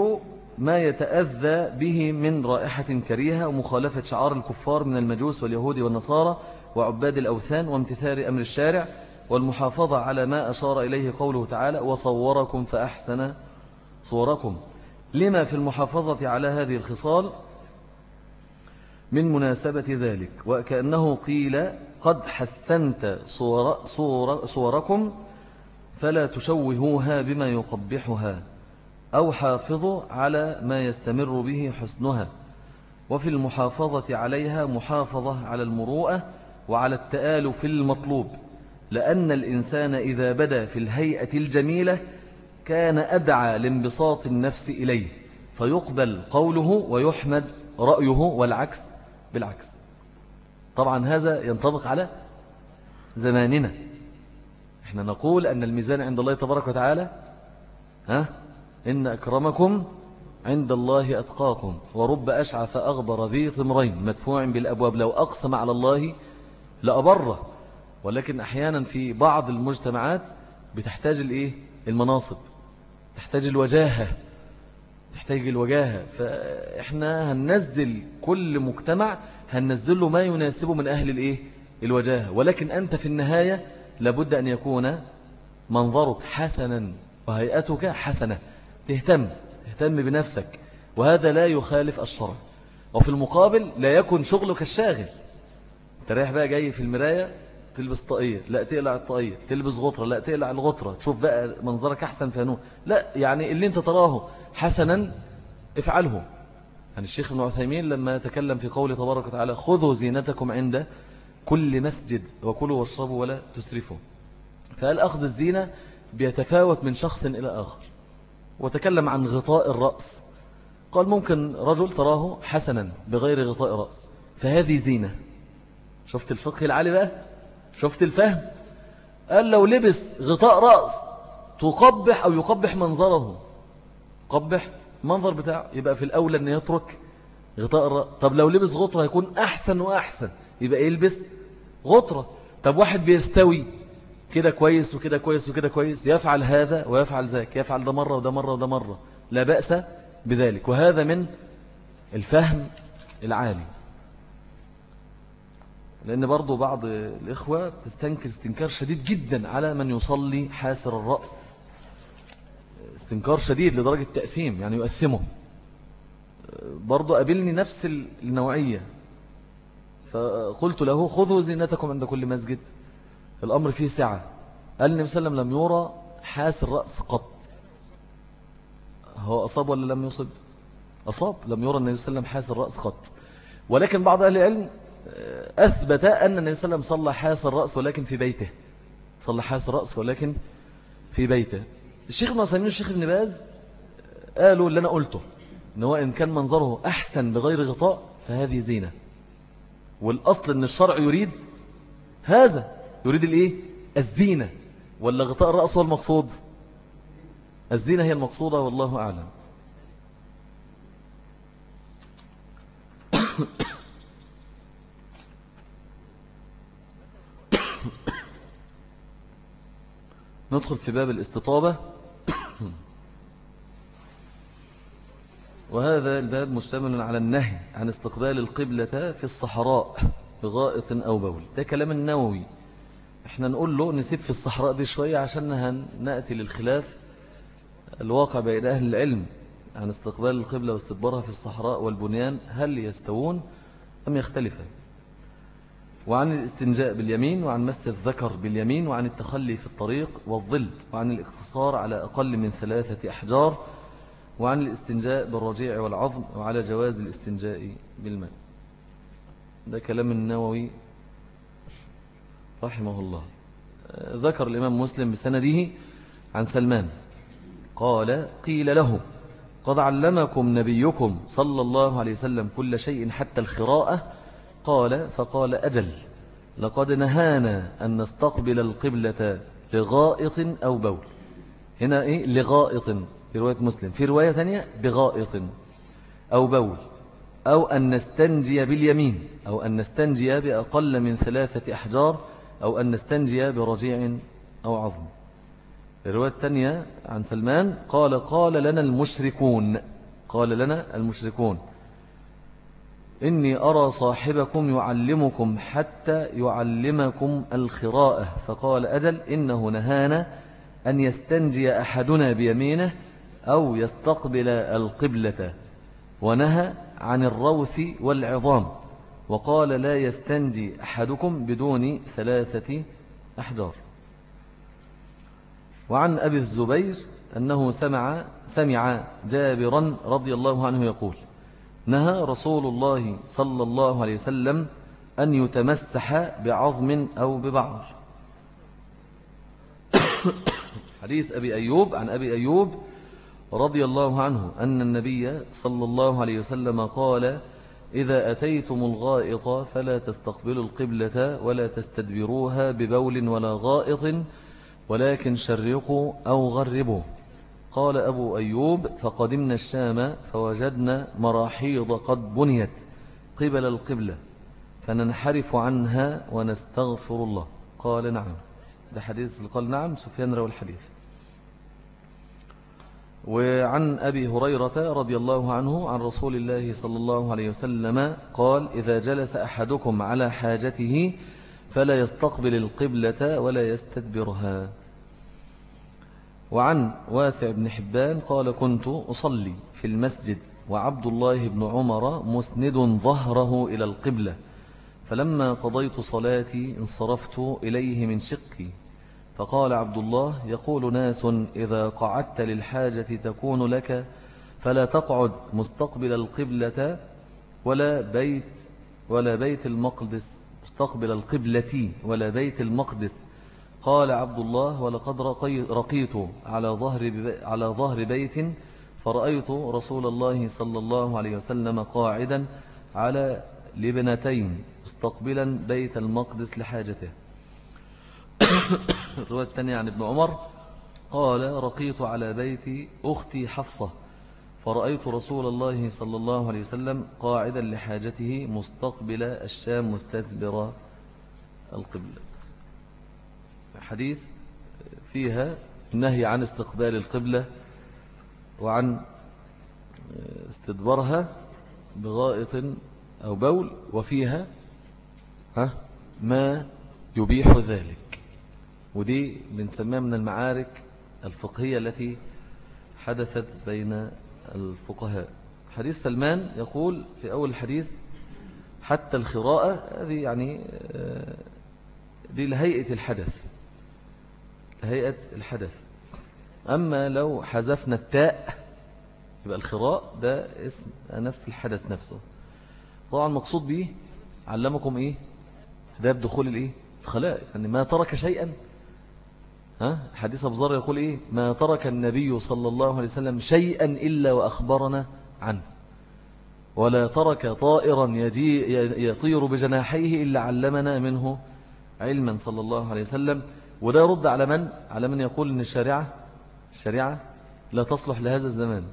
ما يتأذى به من رائحة كريهة ومخالفة شعار الكفار من المجوس واليهود والنصارى وعباد الأوثان وامتثال أمر الشارع والمحافظة على ما أشار إليه قوله تعالى وصوركم فأحسن صوركم لما في المحافظة على هذه الخصال؟ من مناسبة ذلك وكأنه قيل قد حسنت صور صور صوركم فلا تشوهوها بما يقبحها أو حافظوا على ما يستمر به حسنها وفي المحافظة عليها محافظة على المروءة وعلى التآلف المطلوب لأن الإنسان إذا بدا في الهيئة الجميلة كان أدعى لانبساط النفس إليه فيقبل قوله ويحمد رأيه والعكس بالعكس طبعا هذا ينطبق على زماننا. إحنا نقول أن الميزان عند الله تبارك وتعالى ها؟ إن أكرمكم عند الله أتقاكم. ورب أشعث أغبر ذي طمرين مدفوع بالأبواب. لو أقسم على الله لأبره. ولكن أحيانا في بعض المجتمعات بتحتاج الإيه؟ المناصب. تحتاج الوجاهة. تحتاج الوجاهة. فإحنا هننزل كل مجتمع هننزل له ما يناسبه من أهل الإيه؟ الوجاهة ولكن أنت في النهاية لابد أن يكون منظرك حسنا وهيئتك حسنة. تهتم تهتم بنفسك. وهذا لا يخالف الشرع. وفي المقابل لا يكن شغلك الشاغل. تريح بقى جاي في المراية تلبس طاقية. لا تقلع الطاقية. تلبس غطرة. لا تقلع الغطرة. تشوف بقى منظرك أحسن فانون لا يعني اللي أنت تراه حسنا افعله. يعني الشيخ ابن عثيمين لما تكلم في قوله تبارك وتعالى خذوا زينتكم عند كل مسجد وكلوا واشربوا ولا تسرفوا. فقال أخذ الزينة بيتفاوت من شخص إلى آخر. وتكلم عن غطاء الرأس. قال ممكن رجل تراه حسنا بغير غطاء رأس. فهذه زينة. شفت الفقه العالي بقى؟ شفت الفهم؟ قال لو لبس غطاء رأس تقبح أو يقبح منظره. قبح؟ منظر بتاعه يبقى في الأولى أن يترك غطاء الرأس طب لو لبس غطرة يكون أحسن وأحسن. يبقى يلبس غطرة. طب واحد بيستوي. كده كويس وكده كويس وكده كويس. يفعل هذا ويفعل ذاك. يفعل ده مرة وده مرة وده مرة. لا بأس بذلك. وهذا من الفهم العالي. لأن برضو بعض الإخوة تستنكر استنكار شديد جدا على من يصلي حاسر الرأس. استنكار شديد لدرجة تأثيم يعني يؤثمه برضو قابلني نفس النوعية. فقلت له خذوا زينتكم عند كل مسجد. الأمر فيه سعة. قال النبي صلى الله عليه وسلم لم يرى حاس الرأس قط. هو أصاب ولا لم يصب؟ أصاب. لم يرى النبي صلى الله عليه وسلم حاس الرأس قط. ولكن بعض أهل العلم أثبت أن النبي صلى الله عليه وسلم صلى حاس الرأس ولكن في بيته. صلى حاس الرأس ولكن في بيته. الشيخ ابن عثيمين والشيخ ابن باز قالوا اللي أنا قلته إن هو إن كان منظره أحسن بغير غطاء فهذه زينة. والأصل أن الشرع يريد هذا يريد الإيه؟ الزينة. ولا غطاء الرأس هو المقصود؟ الزينة هي المقصودة والله أعلم. ندخل في باب الاستطابة. وهذا الباب مشتمل على النهي عن استقبال القبلة في الصحراء بغائط أو بول. ده كلام النووي. إحنا نقول له نسيب في الصحراء دي شوية عشان نأتي للخلاف الواقع بين أهل العلم عن استقبال القبلة واستدبارها في الصحراء والبنيان هل يستوون أم يختلفان وعن الاستنجاء باليمين وعن مس الذكر باليمين وعن التخلي في الطريق والظل وعن الاقتصار على أقل من ثلاثة أحجار وعن الاستنجاء بالرجيع والعظم وعلى جواز الاستنجاء بالماء. ده كلام النووي رحمه الله. ذكر الإمام مسلم بسنده عن سلمان. قال قيل له قد علمكم نبيكم صلى الله عليه وسلم كل شيء حتى الخراءة؟ قال فقال أجل. لقد نهانا أن نستقبل القبلة لغائط أو بول. هنا إيه؟ لغائط. في رواية مسلم. في رواية ثانية بغائط أو بول أو أن نستنجي باليمين أو أن نستنجي بأقل من ثلاثة أحجار أو أن نستنجي برجيع أو عظم. الرواية الثانية عن سلمان قال قال لنا المشركون قال لنا المشركون إني أرى صاحبكم يعلمكم حتى يعلمكم الخراءة. فقال أجل إنه نهانا أن يستنجي أحدنا بيمينه أو يستقبل القبلة ونهى عن الروث والعظام وقال لا يستنجي أحدكم بدون ثلاثة أحجار. وعن أبي الزبير أنه سمع, سمع جابرا رضي الله عنه يقول نهى رسول الله صلى الله عليه وسلم أن يتمسح بعظم أو ببعض. حديث أبي أيوب عن أبي أيوب رضي الله عنه أن النبي صلى الله عليه وسلم قال إذا أتيتم الغائط فلا تستقبلوا القبلة ولا تستدبروها ببول ولا غائط ولكن شرقوا أو غربوا. قال أبو أيوب فقدمنا الشام فوجدنا مراحيض قد بنيت قبل القبلة فننحرف عنها ونستغفر الله. قال نعم. ده حديث قال نعم سفيان روى الحديث. وعن أبي هريرة رضي الله عنه عن رسول الله صلى الله عليه وسلم قال إذا جلس أحدكم على حاجته فلا يستقبل القبلة ولا يستدبرها. وعن واسع بن حبان قال كنت أصلي في المسجد وعبد الله بن عمر مسند ظهره إلى القبلة فلما قضيت صلاتي انصرفت إليه من شقي. فقال عبد الله يقول ناس إذا قعدت للحاجة تكون لك فلا تقعد مستقبل القبلة ولا بيت ولا بيت المقدس مستقبل القبلة ولا بيت المقدس. قال عبد الله ولقد رقيت على ظهر على ظهر بيت فرأيت رسول الله صلى الله عليه وسلم قاعدا على لبنتين مستقبلا بيت المقدس لحاجته. الرواية الثانية عن ابن عمر قال رقيت على بيت أختي حفصة فرأيت رسول الله صلى الله عليه وسلم قاعدا لحاجته مستقبل الشام مستدبر القبلة. حديث فيها النهي عن استقبال القبلة وعن استدبارها بغائط أو بول وفيها ها ما يبيح ذلك. ودي بنسميها من المعارك الفقهية التي حدثت بين الفقهاء. حديث سلمان يقول في أول الحديث حتى الخراءة هذه يعني آه، دي لهيئة الحدث لهيئة الحدث. أما لو حذفنا التاء يبقى الخراء ده اسم نفس الحدث نفسه. طبعا مقصود به علمكم إيه؟ ده بدخول الإيه؟ الخلاء. يعني ما ترك شيئا ها؟ حديث أبو ذر يقول إيه؟ ما ترك النبي صلى الله عليه وسلم شيئا إلا وأخبرنا عنه. ولا ترك طائرا يطير بجناحيه إلا علمنا منه علما صلى الله عليه وسلم. وده يرد على من؟ على من يقول أن الشريعة الشريعة لا تصلح لهذا الزمان.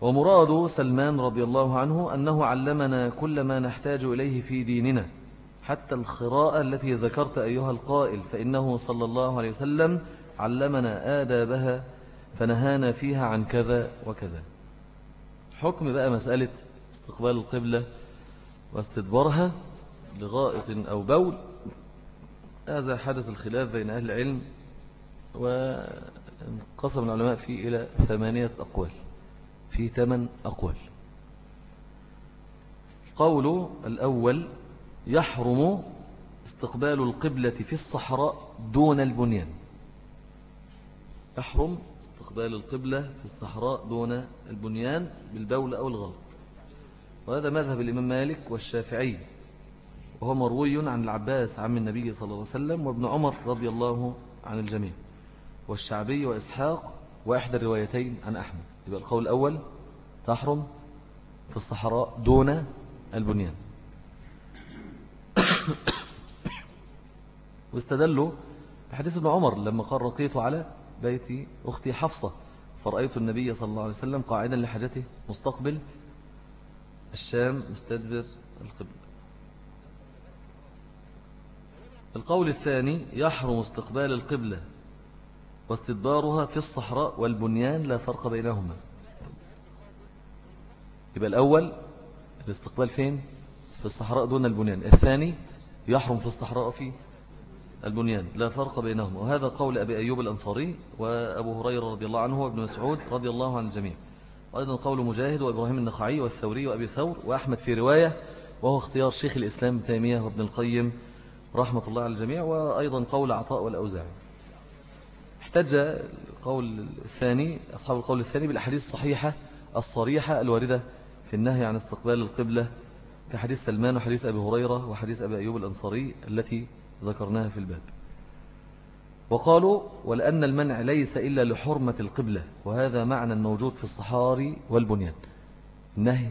ومراد سلمان رضي الله عنه أنه علمنا كل ما نحتاج إليه في ديننا. حتى الخراءة التي ذكرت أيها القائل فإنه صلى الله عليه وسلم علمنا آدابها فنهانا فيها عن كذا وكذا. حكم بقى مسألة استقبال القبلة واستدبارها لغائط أو بول. هذا حدث الخلاف بين أهل العلم وانقسم العلماء فيه إلى ثمانية أقوال في ثمان أقوال. قول الأول يحرم استقبال القبلة في الصحراء دون البنيان. يحرم استقبال القبلة في الصحراء دون البنيان بالبول أو الغلط. وهذا مذهب الإمام مالك والشافعي. وهو مروي عن العباس عم النبي صلى الله عليه وسلم وابن عمر رضي الله عن الجميع. والشعبي وإسحاق وإحدى الروايتين عن أحمد. يبقى القول الأول تحرم في الصحراء دون البنيان. واستدلوا بحديث ابن عمر لما قال رقيت على بيت أختي حفصة فرأيت النبي صلى الله عليه وسلم قاعدا لحاجته مستقبل الشام مستدبر القبل القول الثاني يحرم استقبال القبلة واستدبارها في الصحراء والبنيان لا فرق بينهما. يبقى الأول الاستقبال فين؟ في الصحراء دون البنيان. الثاني يحرم في الصحراء في البنيان. لا فرق بينهما. وهذا قول أبي أيوب الأنصاري وأبو هريرة رضي الله عنه وابن مسعود رضي الله عن الجميع. وأيضا قول مجاهد وإبراهيم النخعي والثوري وأبي ثور وأحمد في رواية وهو اختيار شيخ الإسلام تيمية وابن القيم رحمة الله على الجميع. وأيضا قول عطاء والأوزاعي. احتج القول الثاني أصحاب القول الثاني بالأحاديث الصحيحة الصريحة الواردة في النهي عن استقبال القبلة كحديث سلمان وحديث أبي هريرة وحديث أبي أيوب الأنصاري التي ذكرناها في الباب. وقالوا ولأن المنع ليس إلا لحرمة القبلة وهذا معنى موجود في الصحاري والبنيان. النهي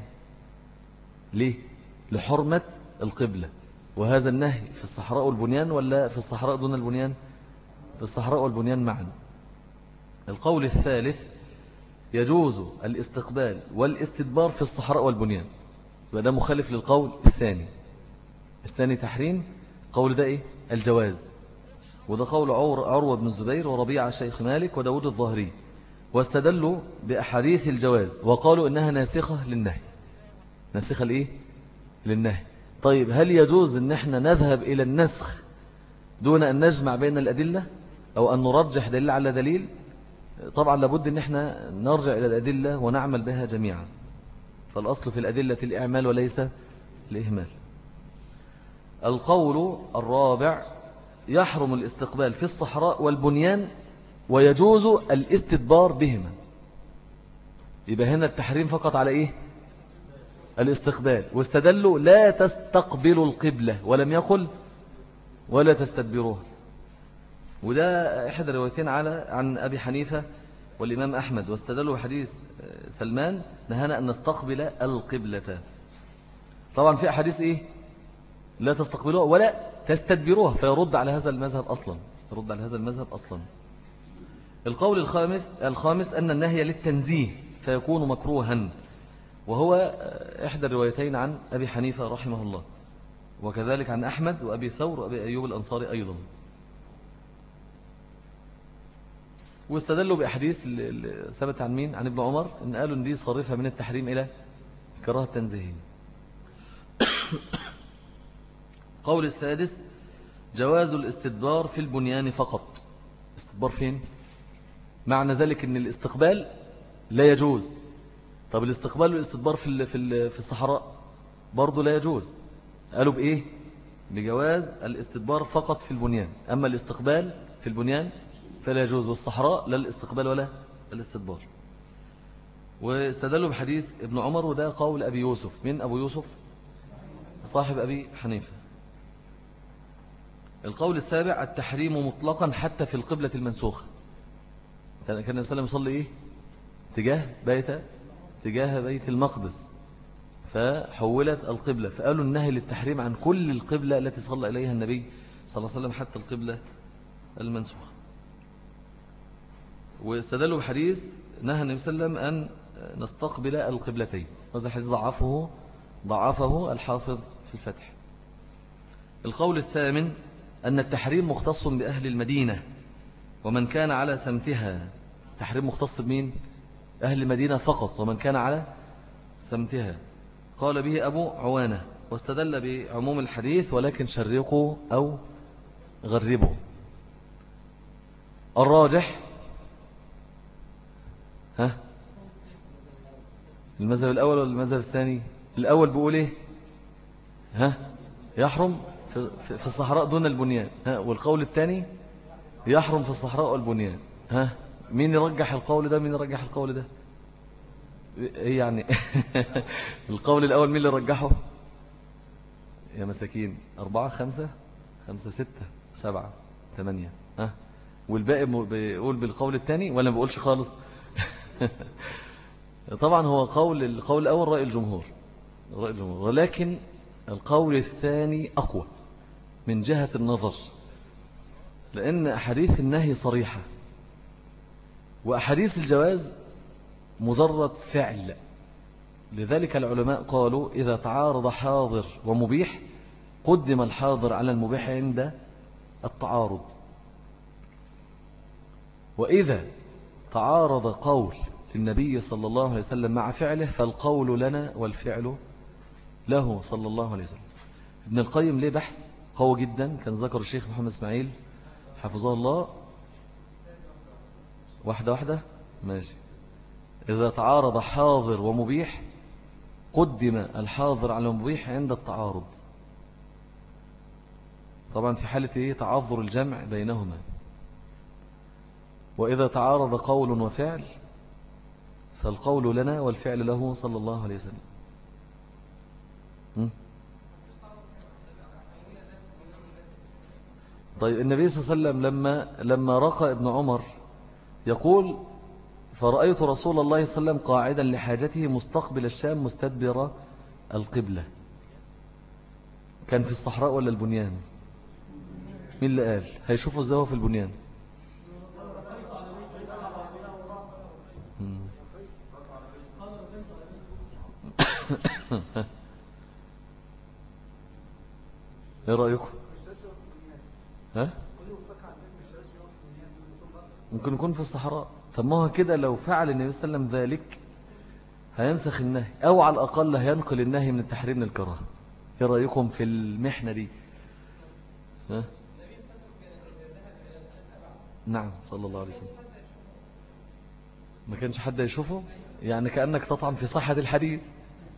ليه؟ لحرمة القبلة. وهذا النهي في الصحراء والبنيان ولا في الصحراء دون البنيان؟ في الصحراء والبنيان معا. القول الثالث يجوز الاستقبال والاستدبار في الصحراء والبنيان. يبقى ده مخالف للقول الثاني. الثاني تحريم قول ده إيه؟ الجواز. وده قول عروة بن الزبير وربيع شيخ مالك وداود الظهري واستدلوا بأحاديث الجواز وقالوا إنها ناسخة للنهي. ناسخة لإيه؟ للنهي. طيب هل يجوز أن إحنا نذهب إلى النسخ دون أن نجمع بين الأدلة أو أن نرجح دليل على دليل؟ طبعا لابد أن إحنا نرجع إلى الأدلة ونعمل بها جميعا. فالأصل في الأدلة الإعمال وليس الإهمال. القول الرابع يحرم الاستقبال في الصحراء والبنيان ويجوز الاستدبار بهما. يبقى هنا التحريم فقط على إيه؟ الاستقبال. واستدلوا لا تستقبلوا القبلة ولم يقل ولا تستدبروها. وده إحدى الروايتين على عن أبي حنيفة والإمام أحمد واستدلوا بحديث سلمان نهانا أن نستقبل القبلة. طبعا في أحاديث إيه؟ لا تستقبلوها ولا تستدبروها فيرد على هذا المذهب أصلا يرد على هذا المذهب أصلا. القول الخامس الخامس أن النهي للتنزيه فيكون مكروها وهو إحدى الروايتين عن أبي حنيفة رحمه الله وكذلك عن أحمد وأبي ثور وأبي أيوب الأنصاري أيضا. واستدلوا بأحاديث ثبت عن مين؟ عن ابن عمر إن قالوا إن دي صرفها من التحريم إلى كراهة التنزيهين قول السادس جواز الاستدبار في البنيان فقط. استدبار فين؟ معنى ذلك إن الاستقبال لا يجوز. طب الاستقبال والاستدبار في في في الصحراء برضه لا يجوز. قالوا بإيه؟ بجواز الاستدبار فقط في البنيان. أما الاستقبال في البنيان فلا يجوز والصحراء لا الاستقبال ولا الاستدبار. واستدلوا بحديث ابن عمر وده قول أبي يوسف. من أبو يوسف؟ صاحب أبي حنيفة. القول السابع التحريم مطلقا حتى في القبلة المنسوخة. كان النبي صلى الله عليه وسلم يصلي إيه؟ تجاه بيت تجاه بيت المقدس. فحولت القبلة. فقالوا النهي للتحريم عن كل القبلة التي صلى إليها النبي صلى الله عليه وسلم حتى القبلة المنسوخة. واستدلوا بحديث نهى النبي صلى الله عليه وسلم أن نستقبل القبلتين. هذا الحديث ضعفه ضعفه الحافظ في الفتح. القول الثامن أن التحريم مختص بأهل المدينة ومن كان على سمتها. تحريم مختص بمين؟ أهل المدينة فقط ومن كان على سمتها. قال به أبو عوانة واستدل بعموم الحديث ولكن شرقوا أو غربوا. الراجح ها؟ المذهب الأول ولا المذهب الثاني؟ الأول بيقول إيه؟ ها؟ يحرم في, في الصحراء دون البنيان. ها؟ والقول الثاني؟ يحرم في الصحراء والبنيان. ها؟ مين يرجح القول ده؟ مين يرجح القول ده؟ إيه يعني؟ القول الأول مين اللي رجحه؟ يا مساكين. أربعة خمسة؟ خمسة ستة؟ سبعة؟ ثمانية ها؟ والباقي بيقول بالقول الثاني ولا ما بيقولش خالص؟ طبعا هو قول القول الأول رأي الجمهور رأي الجمهور ولكن القول الثاني أقوى من جهة النظر لأن أحاديث النهي صريحة وأحاديث الجواز مجرد فعل. لذلك العلماء قالوا إذا تعارض حاضر ومبيح قدم الحاضر على المبيح عند التعارض. وإذا تعارض قول للنبي صلى الله عليه وسلم مع فعله فالقول لنا والفعل له صلى الله عليه وسلم. ابن القيم ليه بحث قوي جدا؟ كان ذكر الشيخ محمد إسماعيل حفظه الله. واحدة واحدة؟ ماشي. إذا تعارض حاضر ومبيح قدم الحاضر على المبيح عند التعارض. طبعا في حالة إيه؟ تعذر الجمع بينهما. وإذا تعارض قول وفعل فالقول لنا والفعل له صلى الله عليه وسلم. طيب النبي صلى الله عليه وسلم لما لما رقى ابن عمر يقول فرأيت رسول الله صلى الله عليه وسلم قاعدا لحاجته مستقبل الشام مستدبر القبلة. كان في الصحراء ولا البنيان؟ مين اللي قال؟ هيشوفوا إزاي في البنيان. إيه رأيكم؟ ها؟ ممكن يكون في الصحراء. طب ما هو كده لو فعل النبي صلى الله عليه وسلم ذلك هينسخ النهي أو على الأقل هينقل النهي من التحريم للكراهة. إيه رأيكم في المحنة دي؟ ها؟ نعم صلى الله عليه وسلم. ما كانش حد يشوفه؟ يعني كأنك تطعن في صحة الحديث.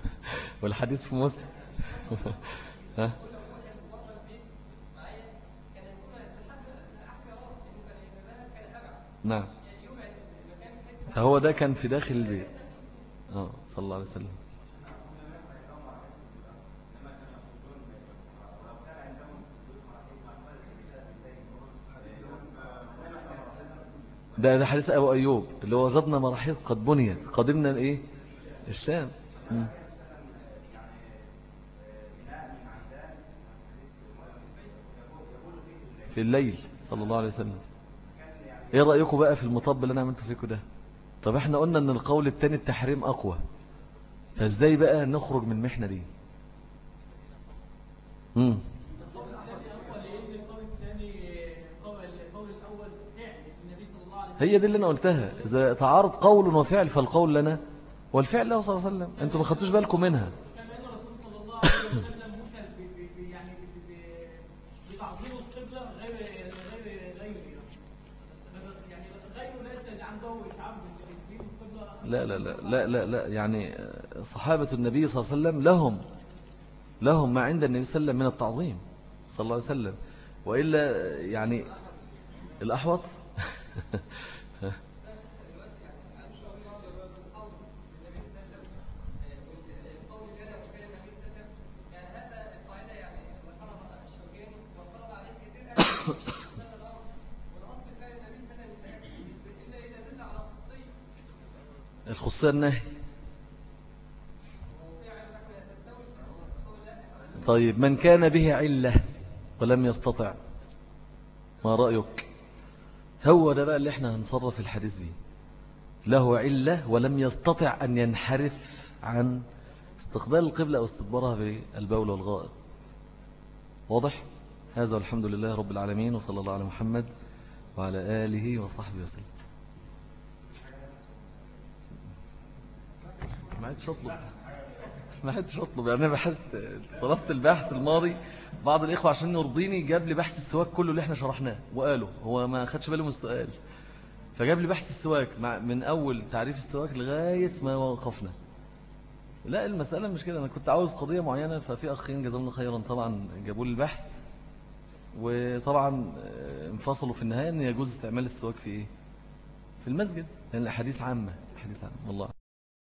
والحديث في مسلم. ها؟ نعم. فهو ده كان في داخل البيت. آه. صلى الله عليه وسلم. ده ده حديث أبو أيوب اللي هو وجدنا مراحيض قد بنيت. قدمنا الإيه الشام. في الليل صلى الله عليه وسلم. إيه رأيكم بقى في المطب اللي أنا عملته فيكم ده؟ طب إحنا قلنا ان القول التاني التحريم اقوى. فازاي بقى نخرج من المحنة دي؟ امم هي دي اللي أنا قلتها. اذا تعارض قول وفعل فالقول لنا والفعل له صلى الله عليه وسلم. أنتم ما خدتوش بالكم منها. لا لا لا لا لا, لا يعني صحابة النبي صلى الله عليه وسلم لهم لهم ما عند النبي صلى الله عليه وسلم من التعظيم صلى الله عليه وسلم. وإلا يعني الأحوط الخصية النهي طيب من كان به علة ولم يستطع ما رأيك؟ هو ده بقى اللي إحنا هنصرف الحديث بيه. له علة ولم يستطع أن ينحرف عن استقبال القبلة أو استدبارها في البول والغائط. واضح؟ هذا والحمد لله رب العالمين وصلى الله على محمد وعلى آله وصحبه وسلم. ما عادش اطلب. ما حدش اطلب. يعني أنا بحثت طلبت البحث الماضي بعض الإخوة عشان يرضيني جاب لي بحث السواك كله اللي إحنا شرحناه وقاله. هو ما خدش باله من السؤال. فجاب لي بحث السواك من أول تعريف السواك لغاية ما وقفنا. لا المسألة مش كده. أنا كنت عاوز قضية معينة ففي أخين جزاهم الله خيرا طبعا جابوا لي البحث. وطبعا انفصلوا في النهاية إن يجوز استعمال السواك في إيه؟ في المسجد. لأن الأحاديث عامة. أحاديث عامة. والله.